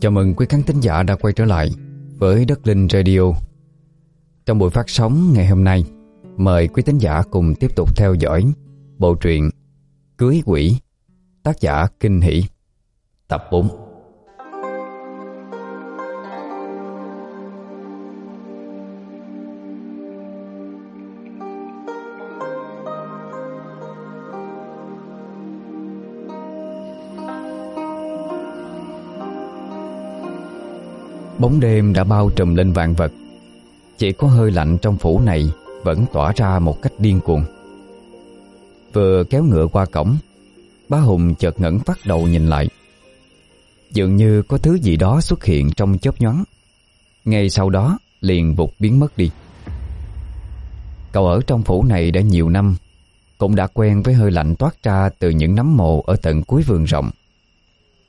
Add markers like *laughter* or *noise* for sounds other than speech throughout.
Chào mừng quý khán thính giả đã quay trở lại với Đất Linh Radio. Trong buổi phát sóng ngày hôm nay, mời quý thính giả cùng tiếp tục theo dõi bộ truyện Cưới Quỷ, tác giả Kinh Hỷ, tập 4. Bóng đêm đã bao trùm lên vạn vật. Chỉ có hơi lạnh trong phủ này Vẫn tỏa ra một cách điên cuồng. Vừa kéo ngựa qua cổng, Bá Hùng chợt ngẩng phát đầu nhìn lại. Dường như có thứ gì đó xuất hiện trong chớp nhoáng. Ngay sau đó, liền vụt biến mất đi. Cậu ở trong phủ này đã nhiều năm, Cũng đã quen với hơi lạnh toát ra từ những nấm mồ ở tận cuối vườn rộng.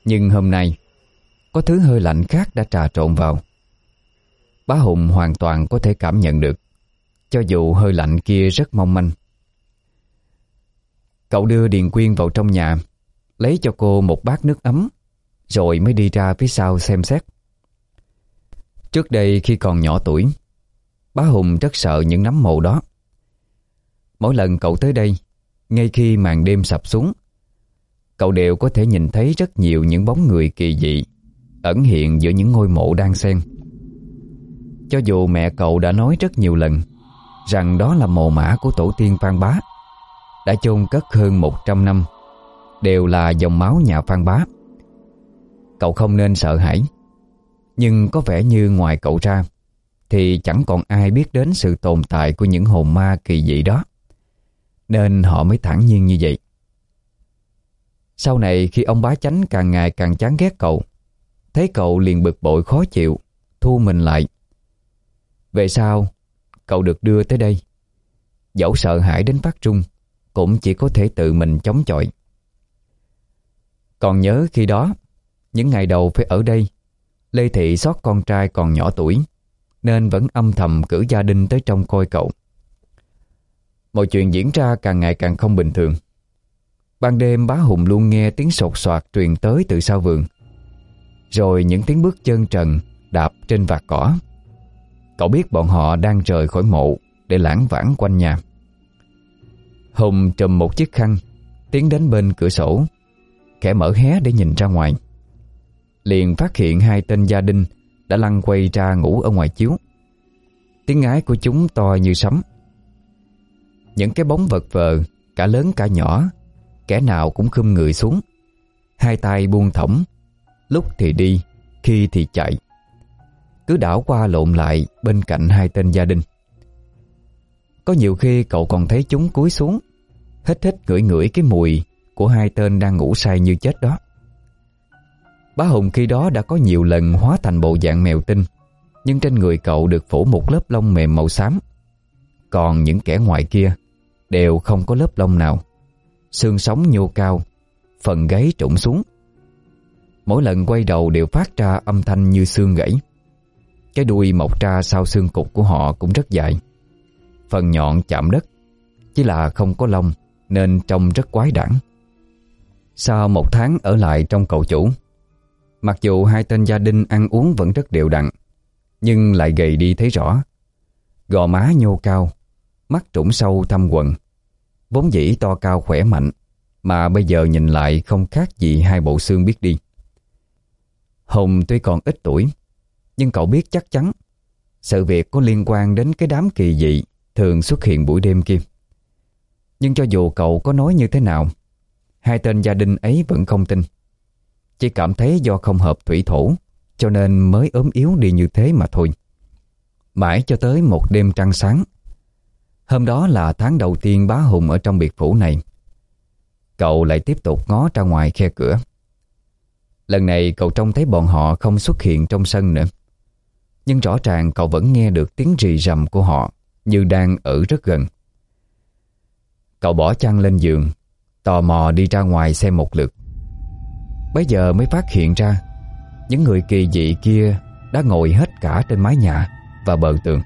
Nhưng hôm nay có thứ hơi lạnh khác đã trà trộn vào. Bá Hùng hoàn toàn có thể cảm nhận được, Cho dù hơi lạnh kia rất mong manh. Cậu đưa Điền Quyên vào trong nhà, Lấy cho cô một bát nước ấm, Rồi mới đi ra phía sau xem xét. Trước đây khi còn nhỏ tuổi, Bá Hùng rất sợ những nấm mồ đó. Mỗi lần cậu tới đây, Ngay khi màn đêm sập xuống, Cậu đều có thể nhìn thấy rất nhiều những bóng người kỳ dị ẩn hiện giữa những ngôi mộ đang xen. Cho dù mẹ cậu đã nói rất nhiều lần rằng đó là mồ mã của tổ tiên Phan Bá, đã chôn cất hơn 100 năm, đều là dòng máu nhà Phan Bá. Cậu không nên sợ hãi, nhưng có vẻ như ngoài cậu ra, thì chẳng còn ai biết đến sự tồn tại của những hồn ma kỳ dị đó. Nên họ mới thản nhiên như vậy. Sau này khi ông bá chánh càng ngày càng chán ghét cậu, Thấy cậu liền bực bội khó chịu, Thu mình lại. Về sau, Cậu được đưa tới đây. Dẫu sợ hãi đến phát trung, Cũng chỉ có thể tự mình chống chọi. Còn nhớ khi đó, Những ngày đầu phải ở đây, Lê Thị xót con trai còn nhỏ tuổi, Nên vẫn âm thầm cử gia đình tới trông coi cậu. Mọi chuyện diễn ra càng ngày càng không bình thường. Ban đêm bá Hùng luôn nghe tiếng sột soạt truyền tới từ sau vườn rồi những tiếng bước chân trần Đạp trên vạt cỏ. Cậu biết bọn họ đang rời khỏi mộ Để lãng vãng quanh nhà. Hùng trùm một chiếc khăn, Tiến đến bên cửa sổ. Kẻ mở hé để nhìn ra ngoài. Liền phát hiện hai tên gia đình Đã lăn quay ra ngủ ở ngoài chiếu. Tiếng ái của chúng to như sấm. Những cái bóng vật vờ, Cả lớn cả nhỏ, Kẻ nào cũng khum người xuống. Hai tay buông thõng Lúc thì đi, khi thì chạy. Cứ đảo qua lộn lại bên cạnh hai tên gia đình. Có nhiều khi cậu còn thấy chúng cúi xuống Hít hít ngửi ngửi cái mùi Của hai tên đang ngủ say như chết đó. Bá Hùng khi đó đã có nhiều lần hóa thành bộ dạng mèo tinh Nhưng trên người cậu được phủ một lớp lông mềm màu xám. Còn những kẻ ngoài kia Đều không có lớp lông nào. Xương sống nhô cao Phần gáy trũng xuống. Mỗi lần quay đầu đều phát ra âm thanh như xương gãy. Cái đuôi mọc ra sau xương cục của họ cũng rất dài. Phần nhọn chạm đất, Chỉ là không có lông, Nên trông rất quái đản. Sau một tháng ở lại trong cậu chủ, Mặc dù hai tên gia đình ăn uống vẫn rất đều đặn, Nhưng lại gầy đi thấy rõ. Gò má nhô cao, Mắt trũng sâu thâm quần Vốn dĩ to cao khỏe mạnh, Mà bây giờ nhìn lại không khác gì hai bộ xương biết đi. Hùng tuy còn ít tuổi, nhưng cậu biết chắc chắn sự việc có liên quan đến cái đám kỳ dị thường xuất hiện buổi đêm kia. Nhưng cho dù cậu có nói như thế nào, hai tên gia đình ấy vẫn không tin. Chỉ cảm thấy do không hợp thủy thổ, cho nên mới ốm yếu đi như thế mà thôi. Mãi cho tới một đêm trăng sáng. Hôm đó là tháng đầu tiên bá Hùng ở trong biệt phủ này. Cậu lại tiếp tục ngó ra ngoài khe cửa. Lần này cậu trông thấy bọn họ không xuất hiện trong sân nữa. Nhưng rõ ràng cậu vẫn nghe được tiếng rì rầm của họ, Như đang ở rất gần. Cậu bỏ chăn lên giường, Tò mò đi ra ngoài xem một lượt. Bây giờ mới phát hiện ra, Những người kỳ dị kia Đã ngồi hết cả trên mái nhà Và bờ tường.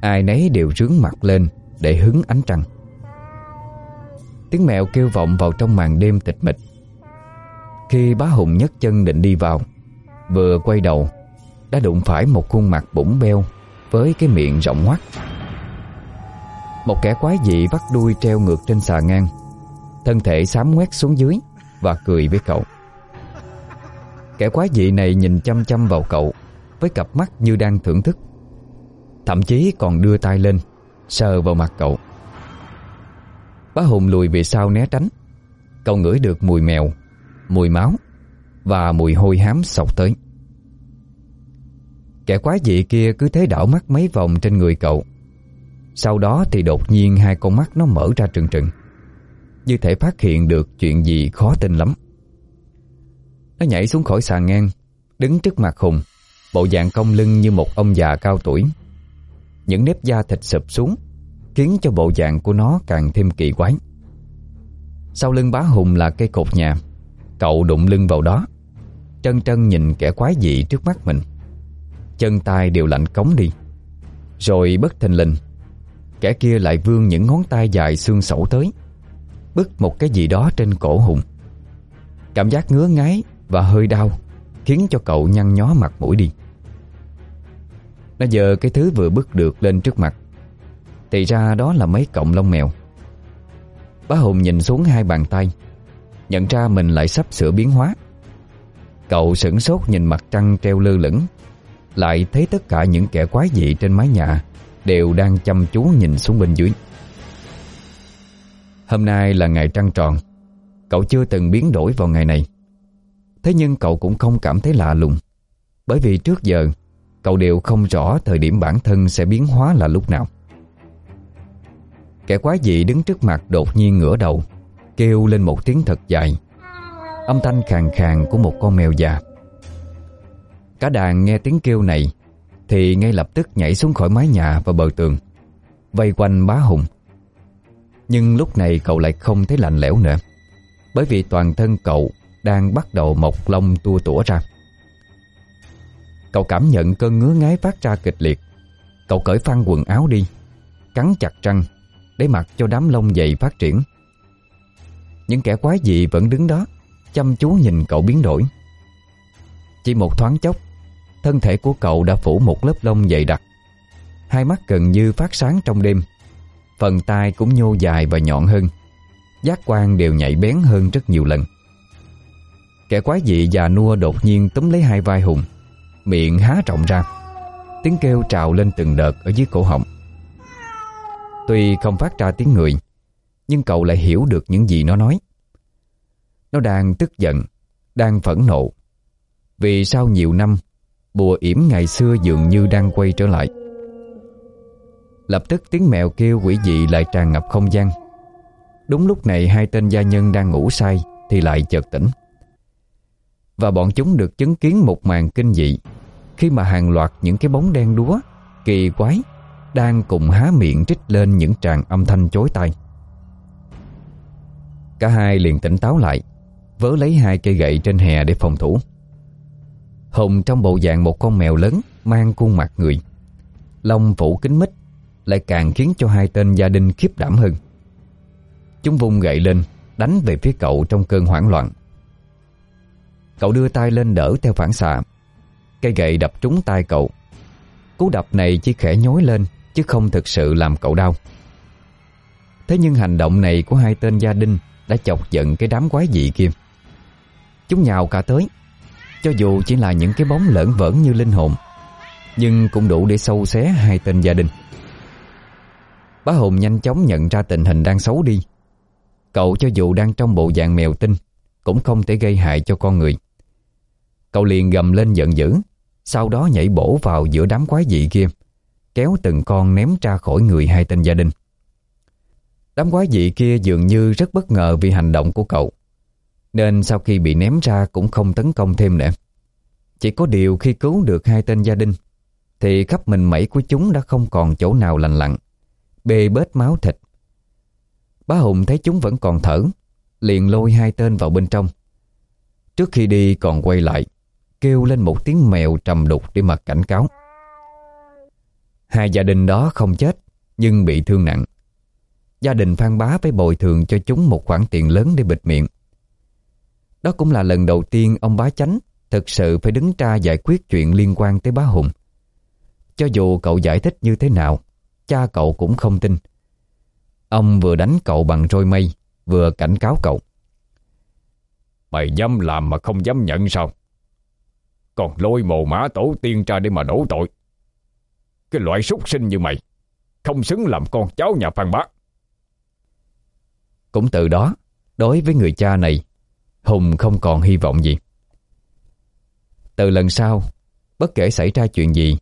Ai nấy đều rướng mặt lên Để hứng ánh trăng. Tiếng mèo kêu vọng vào trong màn đêm tịch mịch khi bá Hùng nhấc chân định đi vào, Vừa quay đầu, Đã đụng phải một khuôn mặt bủng beo Với cái miệng rộng hoắt Một kẻ quái dị bắt đuôi treo ngược trên xà ngang, Thân thể xám ngoét xuống dưới Và cười với cậu. Kẻ quái dị này nhìn chăm chăm vào cậu Với cặp mắt như đang thưởng thức, Thậm chí còn đưa tay lên, Sờ vào mặt cậu. Bá Hùng lùi về sau né tránh, Cậu ngửi được mùi mèo Mùi máu Và mùi hôi hám sọc tới. Kẻ quái dị kia cứ thế đảo mắt mấy vòng trên người cậu. Sau đó thì đột nhiên hai con mắt nó mở ra trừng trừng, Như thể phát hiện được chuyện gì khó tin lắm. Nó nhảy xuống khỏi sàn ngang, Đứng trước mặt Hùng, Bộ dạng cong lưng như một ông già cao tuổi. Những nếp da thịt sụp xuống, Khiến cho bộ dạng của nó càng thêm kỳ quái. Sau lưng bá Hùng là cây cột nhà. Cậu đụng lưng vào đó. Trân trân nhìn kẻ quái dị trước mắt mình. Chân tay đều lạnh cống đi. Rồi bất thình lình, Kẻ kia lại vươn những ngón tay dài xương sẩu tới Bức một cái gì đó trên cổ Hùng. Cảm giác ngứa ngáy và hơi đau Khiến cho cậu nhăn nhó mặt mũi đi. Nó giờ cái thứ vừa bức được lên trước mặt. Thì ra đó là mấy cọng lông mèo. Bá Hùng nhìn xuống hai bàn tay Nhận ra mình lại sắp sửa biến hóa. Cậu sửng sốt nhìn mặt trăng treo lơ lửng, Lại thấy tất cả những kẻ quái dị trên mái nhà Đều đang chăm chú nhìn xuống bên dưới. Hôm nay là ngày trăng tròn, Cậu chưa từng biến đổi vào ngày này. Thế nhưng cậu cũng không cảm thấy lạ lùng, Bởi vì trước giờ Cậu đều không rõ thời điểm bản thân sẽ biến hóa là lúc nào. Kẻ quái dị đứng trước mặt đột nhiên ngửa đầu Kêu lên một tiếng thật dài. Âm thanh khàn khàn của một con mèo già. Cả đàn nghe tiếng kêu này, Thì ngay lập tức nhảy xuống khỏi mái nhà và bờ tường, Vây quanh bá hùng. Nhưng lúc này cậu lại không thấy lạnh lẽo nữa, Bởi vì toàn thân cậu đang bắt đầu mọc lông tua tủa ra. Cậu cảm nhận cơn ngứa ngáy phát ra kịch liệt. Cậu cởi phăng quần áo đi, Cắn chặt răng Để mặc cho đám lông dày phát triển. Những kẻ quái dị vẫn đứng đó, Chăm chú nhìn cậu biến đổi. Chỉ một thoáng chốc, Thân thể của cậu đã phủ một lớp lông dày đặc. Hai mắt gần như phát sáng trong đêm. Phần tai cũng nhô dài và nhọn hơn. Giác quan đều nhạy bén hơn rất nhiều lần. Kẻ quái dị già nua đột nhiên túm lấy hai vai Hùng. Miệng há rộng ra. Tiếng kêu trào lên từng đợt ở dưới cổ họng. Tuy không phát ra tiếng người nhưng cậu lại hiểu được những gì nó nói. Nó đang tức giận, Đang phẫn nộ. Vì sau nhiều năm, Bùa yểm ngày xưa dường như đang quay trở lại. Lập tức tiếng mèo kêu quỷ dị lại tràn ngập không gian. Đúng lúc này hai tên gia nhân đang ngủ say Thì lại chợt tỉnh. Và bọn chúng được chứng kiến một màn kinh dị. Khi mà hàng loạt những cái bóng đen đúa Kỳ quái, Đang cùng há miệng trích lên những tràng âm thanh chối tai. Cả hai liền tỉnh táo lại, Vớ lấy hai cây gậy trên hè để phòng thủ. Hùng trong bộ dạng một con mèo lớn Mang khuôn mặt người, Lông phủ kính mít, Lại càng khiến cho hai tên gia đình khiếp đảm hơn. Chúng vung gậy lên, Đánh về phía cậu trong cơn hoảng loạn. Cậu đưa tay lên đỡ theo phản xạ. Cây gậy đập trúng tay cậu. Cú đập này chỉ khẽ nhối lên, Chứ không thực sự làm cậu đau. Thế nhưng hành động này của hai tên gia đình đã chọc giận cái đám quái dị kia. Chúng nhào cả tới. Cho dù chỉ là những cái bóng lởn vởn như linh hồn, Nhưng cũng đủ để sâu xé hai tên gia đình. Bá Hùng nhanh chóng nhận ra tình hình đang xấu đi. Cậu cho dù đang trong bộ dạng mèo tinh, Cũng không thể gây hại cho con người. Cậu liền gầm lên giận dữ, Sau đó nhảy bổ vào giữa đám quái dị kia, Kéo từng con ném ra khỏi người hai tên gia đình. Đám quái dị kia dường như rất bất ngờ vì hành động của cậu, Nên sau khi bị ném ra cũng không tấn công thêm nữa. Chỉ có điều khi cứu được hai tên gia đình, Thì khắp mình mẩy của chúng đã không còn chỗ nào lành lặn, Bê bết máu thịt. Bá Hùng thấy chúng vẫn còn thở, Liền lôi hai tên vào bên trong. Trước khi đi còn quay lại, Kêu lên một tiếng mèo trầm đục để mà cảnh cáo. Hai gia đình đó không chết, Nhưng bị thương nặng. Gia đình Phan Bá phải bồi thường cho chúng một khoản tiền lớn để bịt miệng. Đó cũng là lần đầu tiên ông bá chánh Thực sự phải đứng ra giải quyết chuyện liên quan tới bá Hùng. Cho dù cậu giải thích như thế nào, Cha cậu cũng không tin. Ông vừa đánh cậu bằng roi mây, Vừa cảnh cáo cậu. Mày dám làm mà không dám nhận sao? Còn lôi mồ mã tổ tiên ra để mà đổ tội. Cái loại súc sinh như mày, Không xứng làm con cháu nhà Phan Bá. Cũng từ đó, Đối với người cha này, Hùng không còn hy vọng gì. Từ lần sau, Bất kể xảy ra chuyện gì,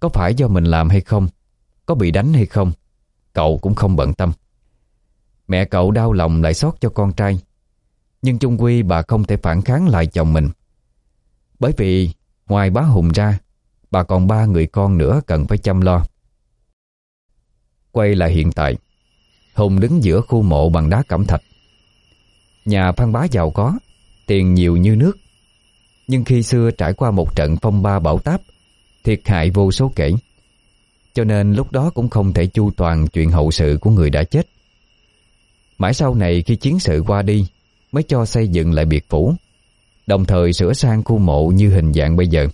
Có phải do mình làm hay không, Có bị đánh hay không, Cậu cũng không bận tâm. Mẹ cậu đau lòng lại xót cho con trai, Nhưng chung quy bà không thể phản kháng lại chồng mình. Bởi vì Ngoài bá Hùng ra, Bà còn ba người con nữa cần phải chăm lo. Quay lại hiện tại Hùng đứng giữa khu mộ bằng đá cẩm thạch. Nhà Phan Bá giàu có, Tiền nhiều như nước. Nhưng khi xưa trải qua một trận phong ba bão táp, Thiệt hại vô số kể. Cho nên lúc đó cũng không thể chu toàn chuyện hậu sự của người đã chết. Mãi sau này khi chiến sự qua đi, Mới cho xây dựng lại biệt phủ, Đồng thời sửa sang khu mộ như hình dạng bây giờ.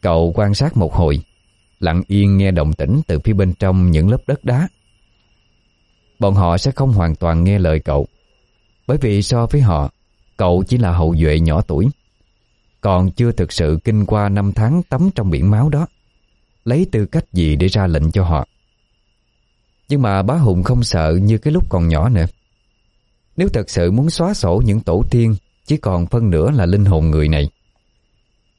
Cậu quan sát một hồi, Lặng yên nghe động tĩnh từ phía bên trong những lớp đất đá. Bọn họ sẽ không hoàn toàn nghe lời cậu. Bởi vì so với họ, Cậu chỉ là hậu duệ nhỏ tuổi. Còn chưa thực sự kinh qua năm tháng tắm trong biển máu đó, Lấy tư cách gì để ra lệnh cho họ. Nhưng mà bá Hùng không sợ như cái lúc còn nhỏ nữa. Nếu thật sự muốn xóa sổ những tổ tiên, Chỉ còn phân nửa là linh hồn người này,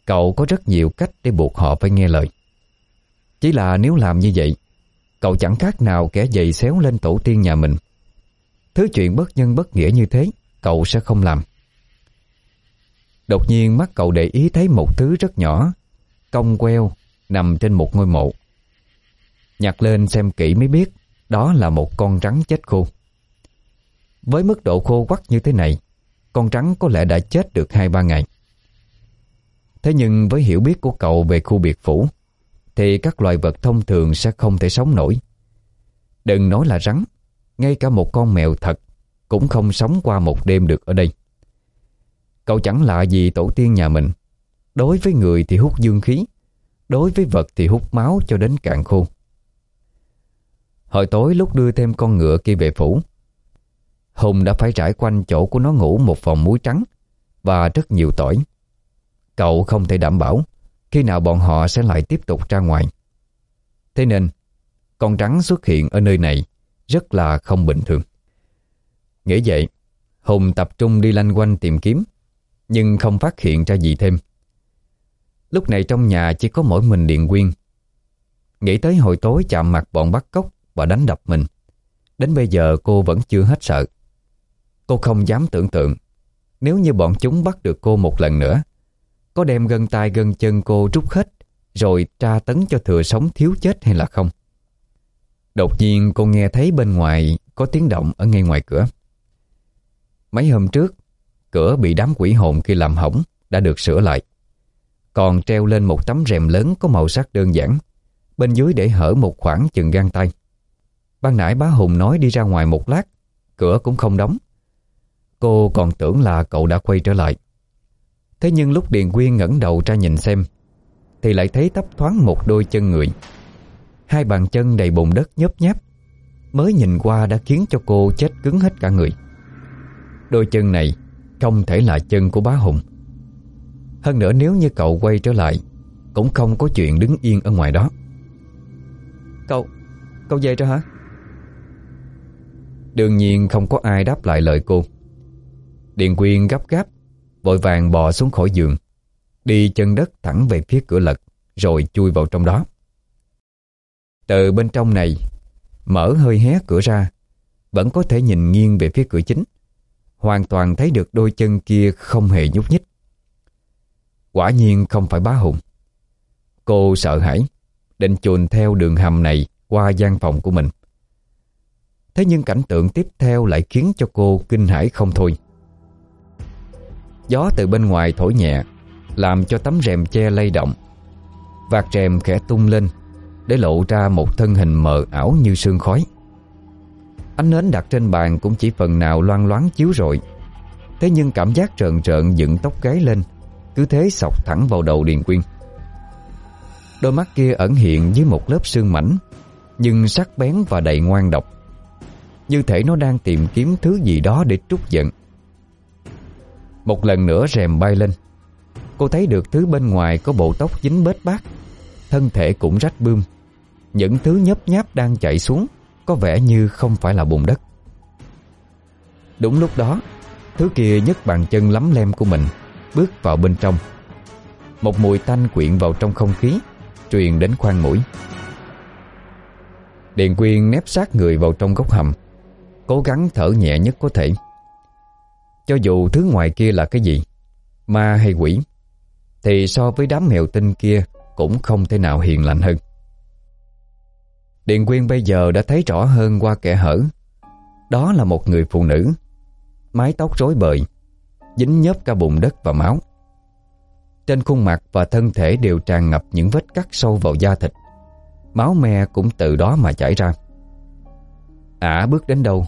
Cậu có rất nhiều cách để buộc họ phải nghe lời. Chỉ là nếu làm như vậy Cậu chẳng khác nào kẻ dày xéo lên tổ tiên nhà mình. Thứ chuyện bất nhân bất nghĩa như thế, Cậu sẽ không làm. Đột nhiên mắt cậu để ý thấy một thứ rất nhỏ, Cong queo, Nằm trên một ngôi mộ. Nhặt lên xem kỹ mới biết, Đó là một con rắn chết khô. Với mức độ khô quắc như thế này, Con rắn có lẽ đã chết được 2-3 ngày. Thế nhưng với hiểu biết của cậu về khu biệt phủ thì các loài vật thông thường sẽ không thể sống nổi. Đừng nói là rắn, Ngay cả một con mèo thật Cũng không sống qua một đêm được ở đây. Cậu chẳng lạ gì tổ tiên nhà mình. Đối với người thì hút dương khí, Đối với vật thì hút máu cho đến cạn khô. Hồi tối lúc đưa thêm con ngựa kia về phủ, Hùng đã phải trải quanh chỗ của nó ngủ một vòng muối trắng Và rất nhiều tỏi. Cậu không thể đảm bảo. Khi nào bọn họ sẽ lại tiếp tục ra ngoài? Thế nên, Con rắn xuất hiện ở nơi này Rất là không bình thường. Nghĩ vậy, Hùng tập trung đi lanh quanh tìm kiếm, Nhưng không phát hiện ra gì thêm. Lúc này trong nhà chỉ có mỗi mình Điện Quyên. Nghĩ tới hồi tối chạm mặt bọn bắt cóc Và đánh đập mình, Đến bây giờ cô vẫn chưa hết sợ. Cô không dám tưởng tượng, Nếu như bọn chúng bắt được cô một lần nữa có đem gân tay gân chân cô rút hết, Rồi tra tấn cho thừa sống thiếu chết hay là không? Đột nhiên cô nghe thấy bên ngoài Có tiếng động ở ngay ngoài cửa. Mấy hôm trước, Cửa bị đám quỷ hồn khi làm hỏng, Đã được sửa lại. Còn treo lên một tấm rèm lớn Có màu sắc đơn giản, Bên dưới để hở một khoảng chừng gan tay. Ban nãy bá Hùng nói đi ra ngoài một lát, Cửa cũng không đóng. Cô còn tưởng là cậu đã quay trở lại. Thế nhưng lúc Điền Quyên ngẩng đầu ra nhìn xem Thì lại thấy tấp thoáng một đôi chân người. Hai bàn chân đầy bùn đất nhớp nháp Mới nhìn qua đã khiến cho cô chết cứng hết cả người. Đôi chân này không thể là chân của bá Hùng. Hơn nữa nếu như cậu quay trở lại Cũng không có chuyện đứng yên ở ngoài đó. Cậu, cậu về rồi hả? Đương nhiên không có ai đáp lại lời cô. Điền Quyên gấp gáp Vội vàng bò xuống khỏi giường, Đi chân đất thẳng về phía cửa lật, Rồi chui vào trong đó. Từ bên trong này, Mở hơi hé cửa ra, Vẫn có thể nhìn nghiêng về phía cửa chính, Hoàn toàn thấy được đôi chân kia Không hề nhúc nhích. Quả nhiên không phải bá hùng. Cô sợ hãi, Định chuồn theo đường hầm này Qua gian phòng của mình. Thế nhưng cảnh tượng tiếp theo lại khiến cho cô kinh hãi không thôi. Gió từ bên ngoài thổi nhẹ, Làm cho tấm rèm che lay động. Vạt rèm khẽ tung lên, Để lộ ra một thân hình mờ ảo như sương khói. Ánh nến đặt trên bàn cũng chỉ phần nào loan loáng chiếu rồi Thế nhưng cảm giác trợn trợn dựng tóc gáy lên, Cứ thế sọc thẳng vào đầu Điền Quyên. Đôi mắt kia ẩn hiện dưới một lớp sương mảnh, Nhưng sắc bén và đầy ngoan độc. Như thể nó đang tìm kiếm thứ gì đó để trút giận. Một lần nữa rèm bay lên. Cô thấy được thứ bên ngoài có bộ tóc dính bết bát. Thân thể cũng rách bươm. Những thứ nhấp nháp đang chạy xuống Có vẻ như không phải là bùn đất. Đúng lúc đó, Thứ kia nhấc bàn chân lắm lem của mình Bước vào bên trong. Một mùi tanh quyện vào trong không khí, Truyền đến khoang mũi. Điện Quyên nép sát người vào trong góc hầm, Cố gắng thở nhẹ nhất có thể. Cho dù thứ ngoài kia là cái gì, Ma hay quỷ, Thì so với đám mèo tinh kia Cũng không thể nào hiền lành hơn. Điện Quyên bây giờ đã thấy rõ hơn qua kẻ hở. Đó là một người phụ nữ, Mái tóc rối bời, Dính nhớp cả bụng đất và máu. Trên khuôn mặt và thân thể đều tràn ngập những vết cắt sâu vào da thịt. Máu me cũng từ đó mà chảy ra. Ả bước đến đâu?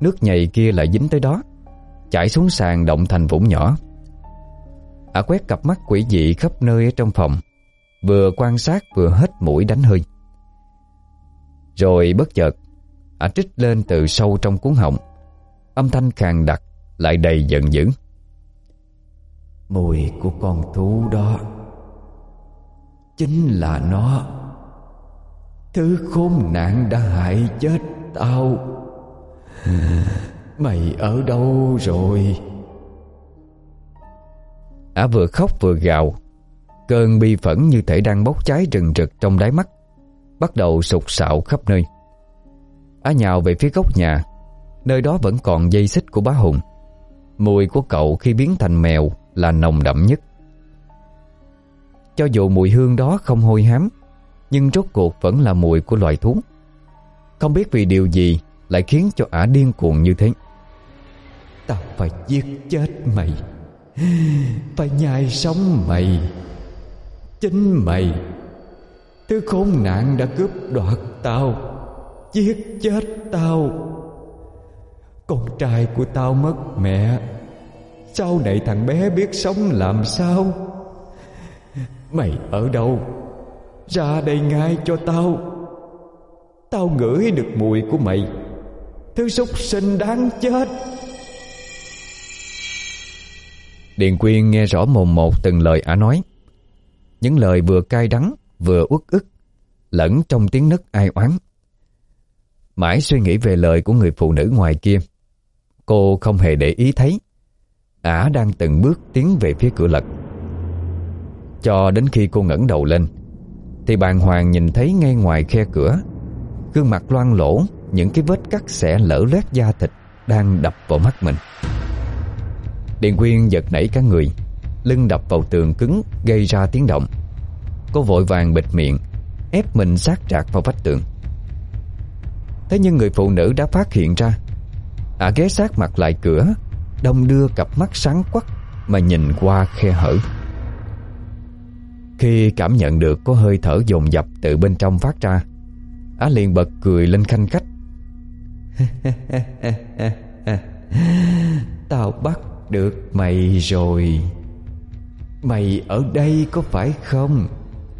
Nước nhầy kia lại dính tới đó. Chảy xuống sàn động thành vũng nhỏ. Ả quét cặp mắt quỷ dị khắp nơi ở trong phòng, Vừa quan sát vừa hết mũi đánh hơi. Rồi bất chợt, Ả trích lên từ sâu trong cuốn họng. Âm thanh khàn đặc Lại đầy giận dữ. Mùi của con thú đó, Chính là nó. Thứ khốn nạn đã hại chết tao. *laughs* Mày ở đâu rồi? Ả vừa khóc vừa gào. Cơn bi phẫn như thể đang bốc cháy rừng rực trong đáy mắt, Bắt đầu sụt sạo khắp nơi. Á nhào về phía góc nhà, Nơi đó vẫn còn dây xích của bá Hùng. Mùi của cậu khi biến thành mèo Là nồng đậm nhất. Cho dù mùi hương đó không hôi hám, Nhưng rốt cuộc vẫn là mùi của loài thú. Không biết vì điều gì Lại khiến cho ả điên cuồng như thế. Tao phải giết chết mày. Phải nhai sống mày. Chính mày. Thứ khốn nạn đã cướp đoạt tao. Giết chết tao. Con trai của tao mất mẹ. Sau này thằng bé biết sống làm sao? Mày ở đâu? Ra đây ngay cho tao. Tao ngửi được mùi của mày. Thứ súc sinh đáng chết. Điền Quyên nghe rõ mồm một từng lời ả nói. Những lời vừa cay đắng, Vừa uất ức, Lẫn trong tiếng nấc ai oán. Mãi suy nghĩ về lời của người phụ nữ ngoài kia, Cô không hề để ý thấy. Ả đang từng bước tiến về phía cửa lật. Cho đến khi cô ngẩng đầu lên, Thì bàn hoàng nhìn thấy ngay ngoài khe cửa, Gương mặt loang lỗ Những cái vết cắt xẻ lở loét da thịt Đang đập vào mắt mình. Điền Quyên giật nảy cả người, Lưng đập vào tường cứng, Gây ra tiếng động. Cô vội vàng bịt miệng, Ép mình sát trạc vào vách tường. Thế nhưng người phụ nữ đã phát hiện ra, Ả à ghé sát mặt lại cửa, Đông đưa cặp mắt sáng quắc Mà nhìn qua khe hở. Khi cảm nhận được có hơi thở dồn dập Từ bên trong phát ra Á liền bật cười lên khanh khách. *laughs* Tao bắt được mày rồi. Mày ở đây có phải không?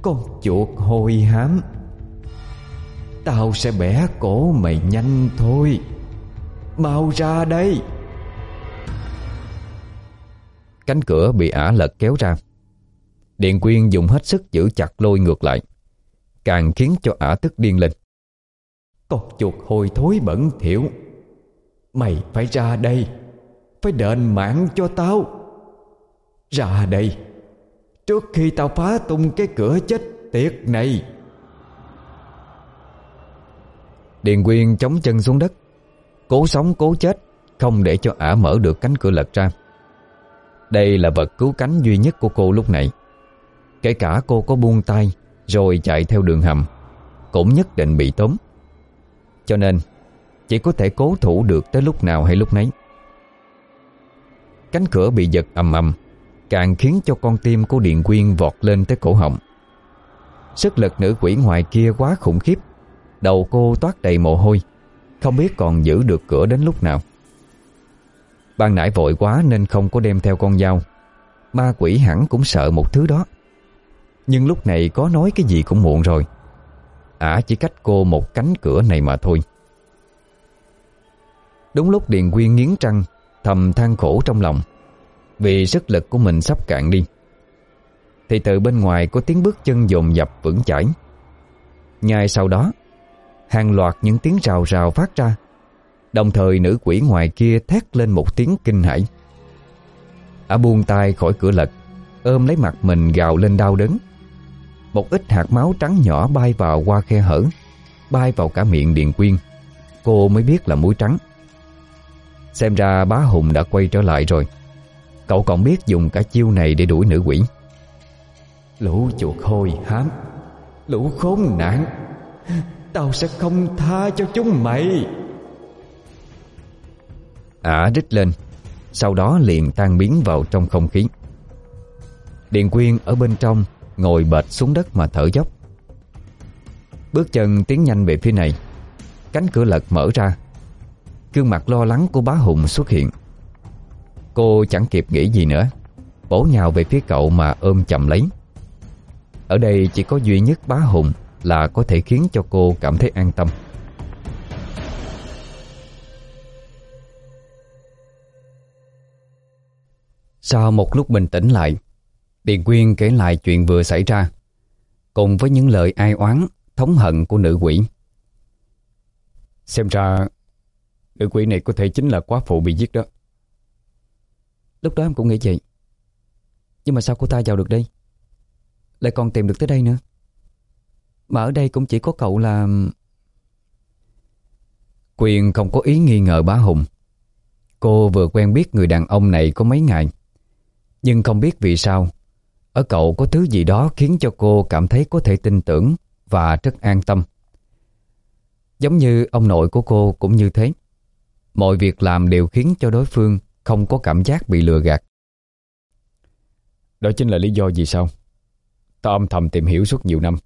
Con chuột hôi hám. Tao sẽ bẻ cổ mày nhanh thôi. Mau ra đây. Cánh cửa bị ả lật kéo ra. Điện quyên dùng hết sức giữ chặt lôi ngược lại, Càng khiến cho ả tức điên lên. Con chuột hồi thối bẩn thỉu. Mày phải ra đây. Phải đền mạng cho tao. Ra đây. Trước khi tao phá tung cái cửa chết tiệt này. Điền Quyên chống chân xuống đất. Cố sống, cố chết, Không để cho ả mở được cánh cửa lật ra. Đây là vật cứu cánh duy nhất của cô lúc này. Kể cả cô có buông tay, Rồi chạy theo đường hầm, Cũng nhất định bị tóm. Cho nên, Chỉ có thể cố thủ được tới lúc nào hay lúc nấy. Cánh cửa bị giật ầm ầm, Càng khiến cho con tim của Điện Quyên vọt lên tới cổ họng. Sức lực nữ quỷ ngoài kia quá khủng khiếp, Đầu cô toát đầy mồ hôi, Không biết còn giữ được cửa đến lúc nào. Ban nãy vội quá nên không có đem theo con dao. Ma quỷ hẳn cũng sợ một thứ đó. Nhưng lúc này có nói cái gì cũng muộn rồi. Ả chỉ cách cô một cánh cửa này mà thôi. Đúng lúc Điền Quyên nghiến trăng Thầm than khổ trong lòng. Vì sức lực của mình sắp cạn đi. Thì từ bên ngoài có tiếng bước chân dồn dập vững chãi. Ngay sau đó, Hàng loạt những tiếng rào rào phát ra. Đồng thời nữ quỷ ngoài kia thét lên một tiếng kinh hãi. Ả buông tay khỏi cửa lật, Ôm lấy mặt mình gào lên đau đớn. Một ít hạt máu trắng nhỏ bay vào qua khe hở, Bay vào cả miệng Điền Quyên. Cô mới biết là muối trắng. Xem ra bá Hùng đã quay trở lại rồi. Cậu còn biết dùng cả chiêu này để đuổi nữ quỷ. Lũ chuột hôi hám. Lũ khốn nạn. Tao sẽ không tha cho chúng mày. Ả rít lên. Sau đó liền tan biến vào trong không khí. Điền Quyên ở bên trong Ngồi bệt xuống đất mà thở dốc. Bước chân tiến nhanh về phía này. Cánh cửa lật mở ra Gương mặt lo lắng của bá Hùng xuất hiện. Cô chẳng kịp nghĩ gì nữa, Bổ nhào về phía cậu mà ôm chầm lấy. Ở đây chỉ có duy nhất bá Hùng Là có thể khiến cho cô cảm thấy an tâm. Sau một lúc bình tĩnh lại, Điền Quyên kể lại chuyện vừa xảy ra, Cùng với những lời ai oán, Thống hận của nữ quỷ. Xem ra Nữ quỷ này có thể chính là quá phụ bị giết đó. Lúc đó em cũng nghĩ vậy. Nhưng mà sao cô ta vào được đây? Lại còn tìm được tới đây nữa. Mà ở đây cũng chỉ có cậu là Quyền không có ý nghi ngờ bá Hùng. Cô vừa quen biết người đàn ông này có mấy ngày. Nhưng không biết vì sao, Ở cậu có thứ gì đó khiến cho cô cảm thấy có thể tin tưởng Và rất an tâm. Giống như ông nội của cô cũng như thế. Mọi việc làm đều khiến cho đối phương không có cảm giác bị lừa gạt. Đó chính là lý do vì sao Ta âm thầm tìm hiểu suốt nhiều năm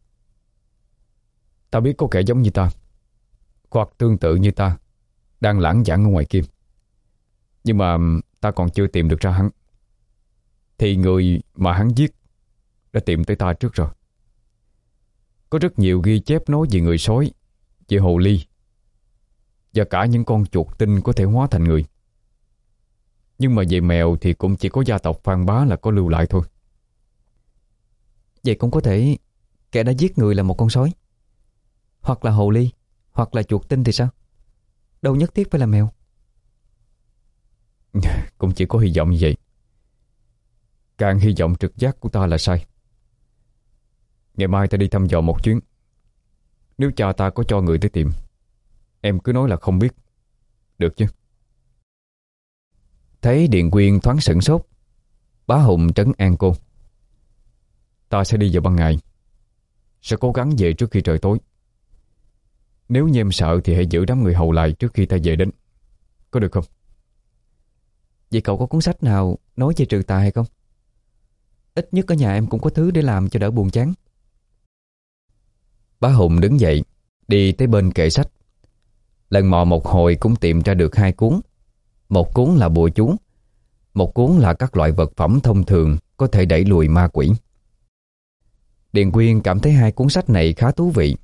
Ta biết có kẻ giống như ta Hoặc tương tự như ta, Đang lãng giảng ở ngoài kim. Nhưng mà ta còn chưa tìm được ra hắn Thì người mà hắn giết Đã tìm tới ta trước rồi Có rất nhiều ghi chép nói về người sói, Về hồ ly và cả những con chuột tinh có thể hóa thành người. Nhưng mà về mèo thì cũng chỉ có gia tộc Phan Bá là có lưu lại thôi. Vậy cũng có thể Kẻ đã giết người là một con sói, Hoặc là hồ ly, Hoặc là chuột tinh thì sao? Đâu nhất thiết phải là mèo. *laughs* Cũng chỉ có hy vọng như vậy. Càng hy vọng trực giác của ta là sai. Ngày mai ta đi thăm dò một chuyến. Nếu cha ta có cho người tới tìm Em cứ nói là không biết. Được chứ? Thấy Điện Quyên thoáng sửng sốt Bá Hùng trấn an cô. Ta sẽ đi vào ban ngày. Sẽ cố gắng về trước khi trời tối. Nếu như em sợ Thì hãy giữ đám người hầu lại trước khi ta về đến. Có được không? Vậy cậu có cuốn sách nào Nói về trừ tà hay không? Ít nhất ở nhà em cũng có thứ để làm cho đỡ buồn chán. Bá Hùng đứng dậy Đi tới bên kệ sách Lần mò một hồi cũng tìm ra được hai cuốn. Một cuốn là bùa chú, Một cuốn là các loại vật phẩm thông thường Có thể đẩy lùi ma quỷ. Điền Quyên cảm thấy hai cuốn sách này khá thú vị.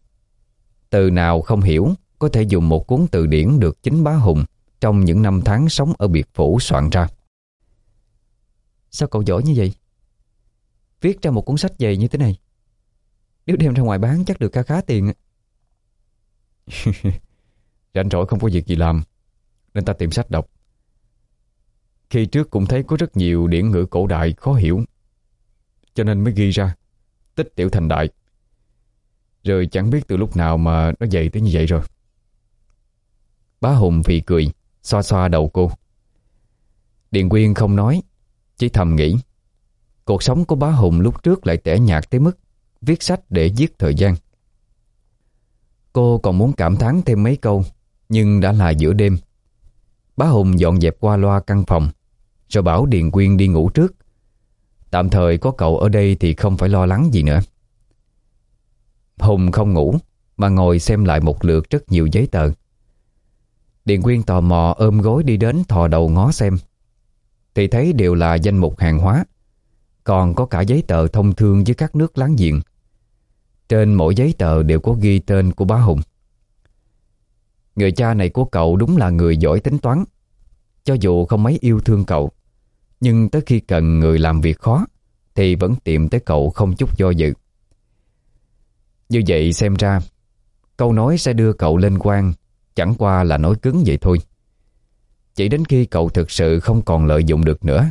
Từ nào không hiểu, Có thể dùng một cuốn từ điển được chính bá hùng Trong những năm tháng sống ở biệt phủ soạn ra. Sao cậu giỏi như vậy? Viết ra một cuốn sách dày như thế này. Nếu đem ra ngoài bán chắc được khá khá tiền *laughs* Rảnh rỗi không có việc gì làm, Nên ta tìm sách đọc. Khi trước cũng thấy có rất nhiều điển ngữ cổ đại khó hiểu, Cho nên mới ghi ra, Tích tiểu thành đại. Rồi chẳng biết từ lúc nào mà nó dậy tới như vậy rồi. Bá Hùng phì cười, Xoa xoa đầu cô. Điền Quyên không nói, Chỉ thầm nghĩ, Cuộc sống của bá Hùng lúc trước lại tẻ nhạt tới mức Viết sách để giết thời gian. Cô còn muốn cảm thán thêm mấy câu nhưng đã là giữa đêm. Bá Hùng dọn dẹp qua loa căn phòng, Rồi bảo Điền Quyên đi ngủ trước. Tạm thời có cậu ở đây Thì không phải lo lắng gì nữa. Hùng không ngủ, Mà ngồi xem lại một lượt rất nhiều giấy tờ. Điền Quyên tò mò ôm gối đi đến thò đầu ngó xem. Thì thấy đều là danh mục hàng hóa, Còn có cả giấy tờ thông thương với các nước láng giềng. Trên mỗi giấy tờ đều có ghi tên của bá Hùng. Người cha này của cậu đúng là người giỏi tính toán. Cho dù không mấy yêu thương cậu, Nhưng tới khi cần người làm việc khó, Thì vẫn tìm tới cậu không chút do dự. Như vậy xem ra, Câu nói sẽ đưa cậu lên quan, Chẳng qua là nói cứng vậy thôi. Chỉ đến khi cậu thực sự không còn lợi dụng được nữa,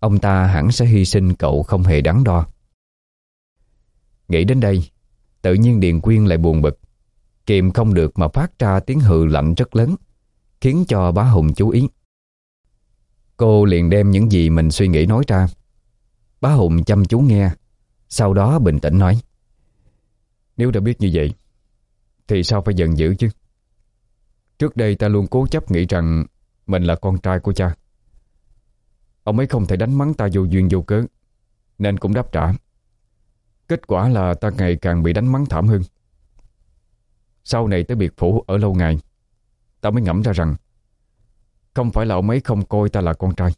Ông ta hẳn sẽ hy sinh cậu không hề đắn đo. Nghĩ đến đây, Tự nhiên Điền Quyên lại buồn bực. Kiềm không được mà phát ra tiếng hừ lạnh rất lớn, Khiến cho bá Hùng chú ý. Cô liền đem những gì mình suy nghĩ nói ra. Bá Hùng chăm chú nghe, Sau đó bình tĩnh nói, Nếu đã biết như vậy, Thì sao phải giận dữ chứ? Trước đây ta luôn cố chấp nghĩ rằng Mình là con trai của cha. Ông ấy không thể đánh mắng ta vô duyên vô cớ, Nên cũng đáp trả. Kết quả là ta ngày càng bị đánh mắng thảm hơn. Sau này tới biệt phủ ở lâu ngày, Ta mới ngẫm ra rằng, Không phải là ông ấy không coi ta là con trai,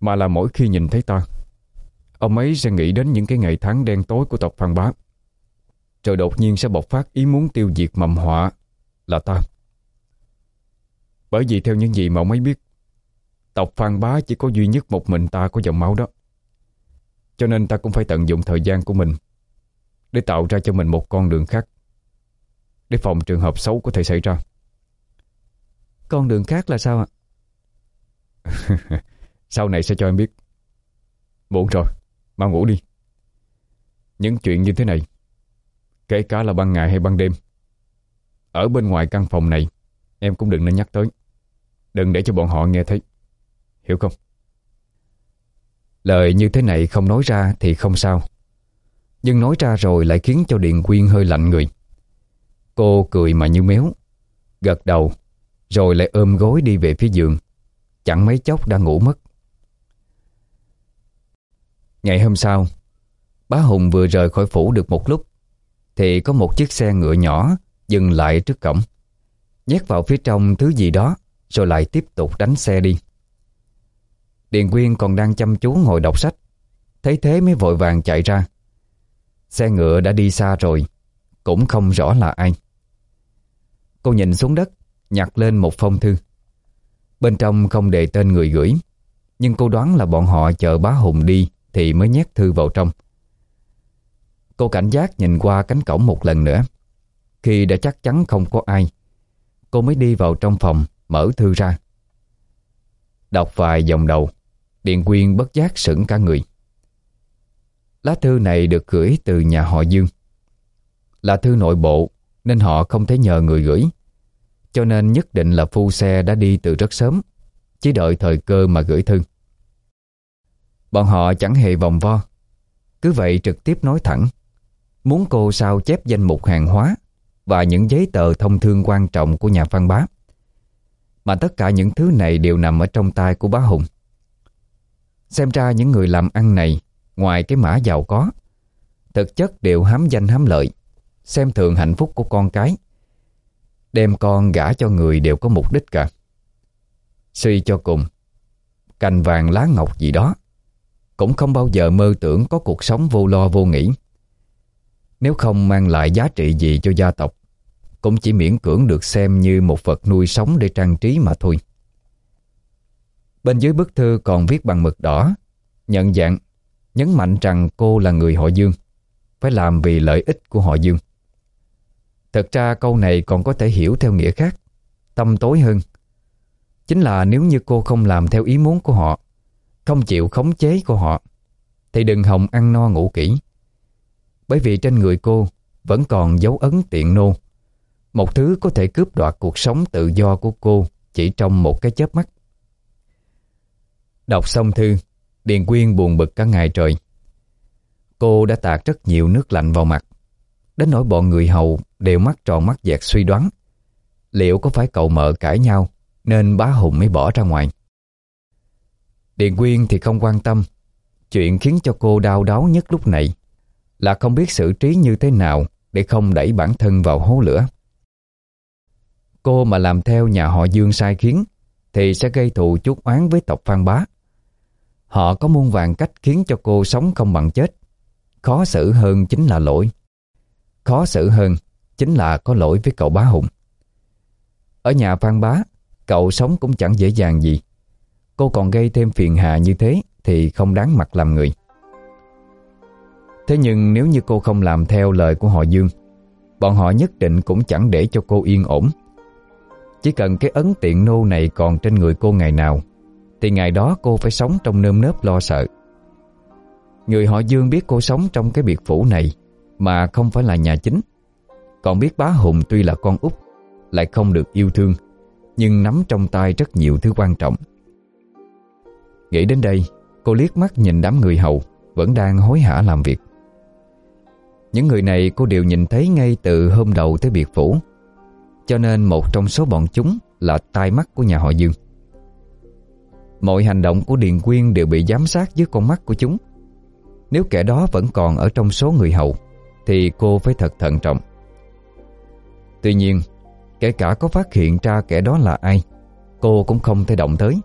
Mà là mỗi khi nhìn thấy ta, Ông ấy sẽ nghĩ đến những cái ngày tháng đen tối của tộc Phan Bá. Rồi đột nhiên sẽ bộc phát ý muốn tiêu diệt mầm họa Là ta. Bởi vì theo những gì mà ông ấy biết, Tộc Phan Bá chỉ có duy nhất một mình ta có dòng máu đó. Cho nên ta cũng phải tận dụng thời gian của mình Để tạo ra cho mình một con đường khác. Để phòng trường hợp xấu có thể xảy ra. Con đường khác là sao ạ? *laughs* Sau này sẽ cho em biết. Muộn rồi, mau ngủ đi. Những chuyện như thế này Kể cả là ban ngày hay ban đêm Ở bên ngoài căn phòng này Em cũng đừng nên nhắc tới. Đừng để cho bọn họ nghe thấy. Hiểu không? Lời như thế này không nói ra thì không sao. Nhưng nói ra rồi lại khiến cho Điện Quyên hơi lạnh người Cô cười mà như méo. Gật đầu, Rồi lại ôm gối đi về phía giường. Chẳng mấy chốc đã ngủ mất. Ngày hôm sau, Bá Hùng vừa rời khỏi phủ được một lúc, Thì có một chiếc xe ngựa nhỏ Dừng lại trước cổng, Nhét vào phía trong thứ gì đó, Rồi lại tiếp tục đánh xe đi. Điền Quyên còn đang chăm chú ngồi đọc sách, Thấy thế mới vội vàng chạy ra. Xe ngựa đã đi xa rồi, Cũng không rõ là ai. Cô nhìn xuống đất, Nhặt lên một phong thư. Bên trong không đề tên người gửi, Nhưng cô đoán là bọn họ chờ bá Hùng đi Thì mới nhét thư vào trong. Cô cảnh giác nhìn qua cánh cổng một lần nữa. Khi đã chắc chắn không có ai, Cô mới đi vào trong phòng, Mở thư ra. Đọc vài dòng đầu, Điện Quyên bất giác sững cả người. Lá thư này được gửi từ nhà họ Dương. Là thư nội bộ, Nên họ không thể nhờ người gửi. Cho nên nhất định là phu xe đã đi từ rất sớm, Chỉ đợi thời cơ mà gửi thư. Bọn họ chẳng hề vòng vo, Cứ vậy trực tiếp nói thẳng, Muốn cô sao chép danh mục hàng hóa Và những giấy tờ thông thương quan trọng của nhà văn Bá. Mà tất cả những thứ này đều nằm ở trong tay của bá Hùng. Xem ra những người làm ăn này, Ngoài cái mã giàu có, Thực chất đều hám danh hám lợi, Xem thường hạnh phúc của con cái. Đem con gả cho người đều có mục đích cả. Suy cho cùng, Cành vàng lá ngọc gì đó Cũng không bao giờ mơ tưởng có cuộc sống vô lo vô nghĩ. Nếu không mang lại giá trị gì cho gia tộc, Cũng chỉ miễn cưỡng được xem như một vật nuôi sống để trang trí mà thôi. Bên dưới bức thư còn viết bằng mực đỏ, Nhận dạng, Nhấn mạnh rằng cô là người họ Dương, Phải làm vì lợi ích của họ Dương. Thật ra câu này còn có thể hiểu theo nghĩa khác Tâm tối hơn Chính là nếu như cô không làm theo ý muốn của họ Không chịu khống chế của họ Thì đừng hòng ăn no ngủ kỹ Bởi vì trên người cô Vẫn còn dấu ấn tiện nô Một thứ có thể cướp đoạt cuộc sống tự do của cô Chỉ trong một cái chớp mắt Đọc xong thư, Điền Quyên buồn bực cả ngày trời. Cô đã tạt rất nhiều nước lạnh vào mặt. Đến nỗi bọn người hầu đều mắt tròn mắt dẹt suy đoán. Liệu có phải cậu mợ cãi nhau nên bá Hùng mới bỏ ra ngoài. Điền Quyên thì không quan tâm. Chuyện khiến cho cô đau đáu nhất lúc này là không biết xử trí như thế nào để không đẩy bản thân vào hố lửa. Cô mà làm theo nhà họ Dương sai khiến thì sẽ gây thù chút oán với tộc Phan Bá. Họ có muôn vàng cách khiến cho cô sống không bằng chết. Khó xử hơn chính là lỗi. Khó xử hơn chính là có lỗi với cậu bá Hùng. Ở nhà Phan Bá, cậu sống cũng chẳng dễ dàng gì. Cô còn gây thêm phiền hà như thế thì không đáng mặt làm người. Thế nhưng nếu như cô không làm theo lời của họ Dương, bọn họ nhất định cũng chẳng để cho cô yên ổn. Chỉ cần cái ấn tiện nô này còn trên người cô ngày nào, thì ngày đó cô phải sống trong nơm nớp lo sợ. Người họ Dương biết cô sống trong cái biệt phủ này mà không phải là nhà chính. Còn biết bá Hùng tuy là con út, lại không được yêu thương, nhưng nắm trong tay rất nhiều thứ quan trọng. Nghĩ đến đây, cô liếc mắt nhìn đám người hầu vẫn đang hối hả làm việc. Những người này cô đều nhìn thấy ngay từ hôm đầu tới biệt phủ Cho nên một trong số bọn chúng là tai mắt của nhà họ Dương Mọi hành động của Điền Quyên đều bị giám sát dưới con mắt của chúng Nếu kẻ đó vẫn còn ở trong số người hầu thì cô phải thật thận trọng. Tuy nhiên, Kể cả có phát hiện ra kẻ đó là ai, Cô cũng không thể động tới.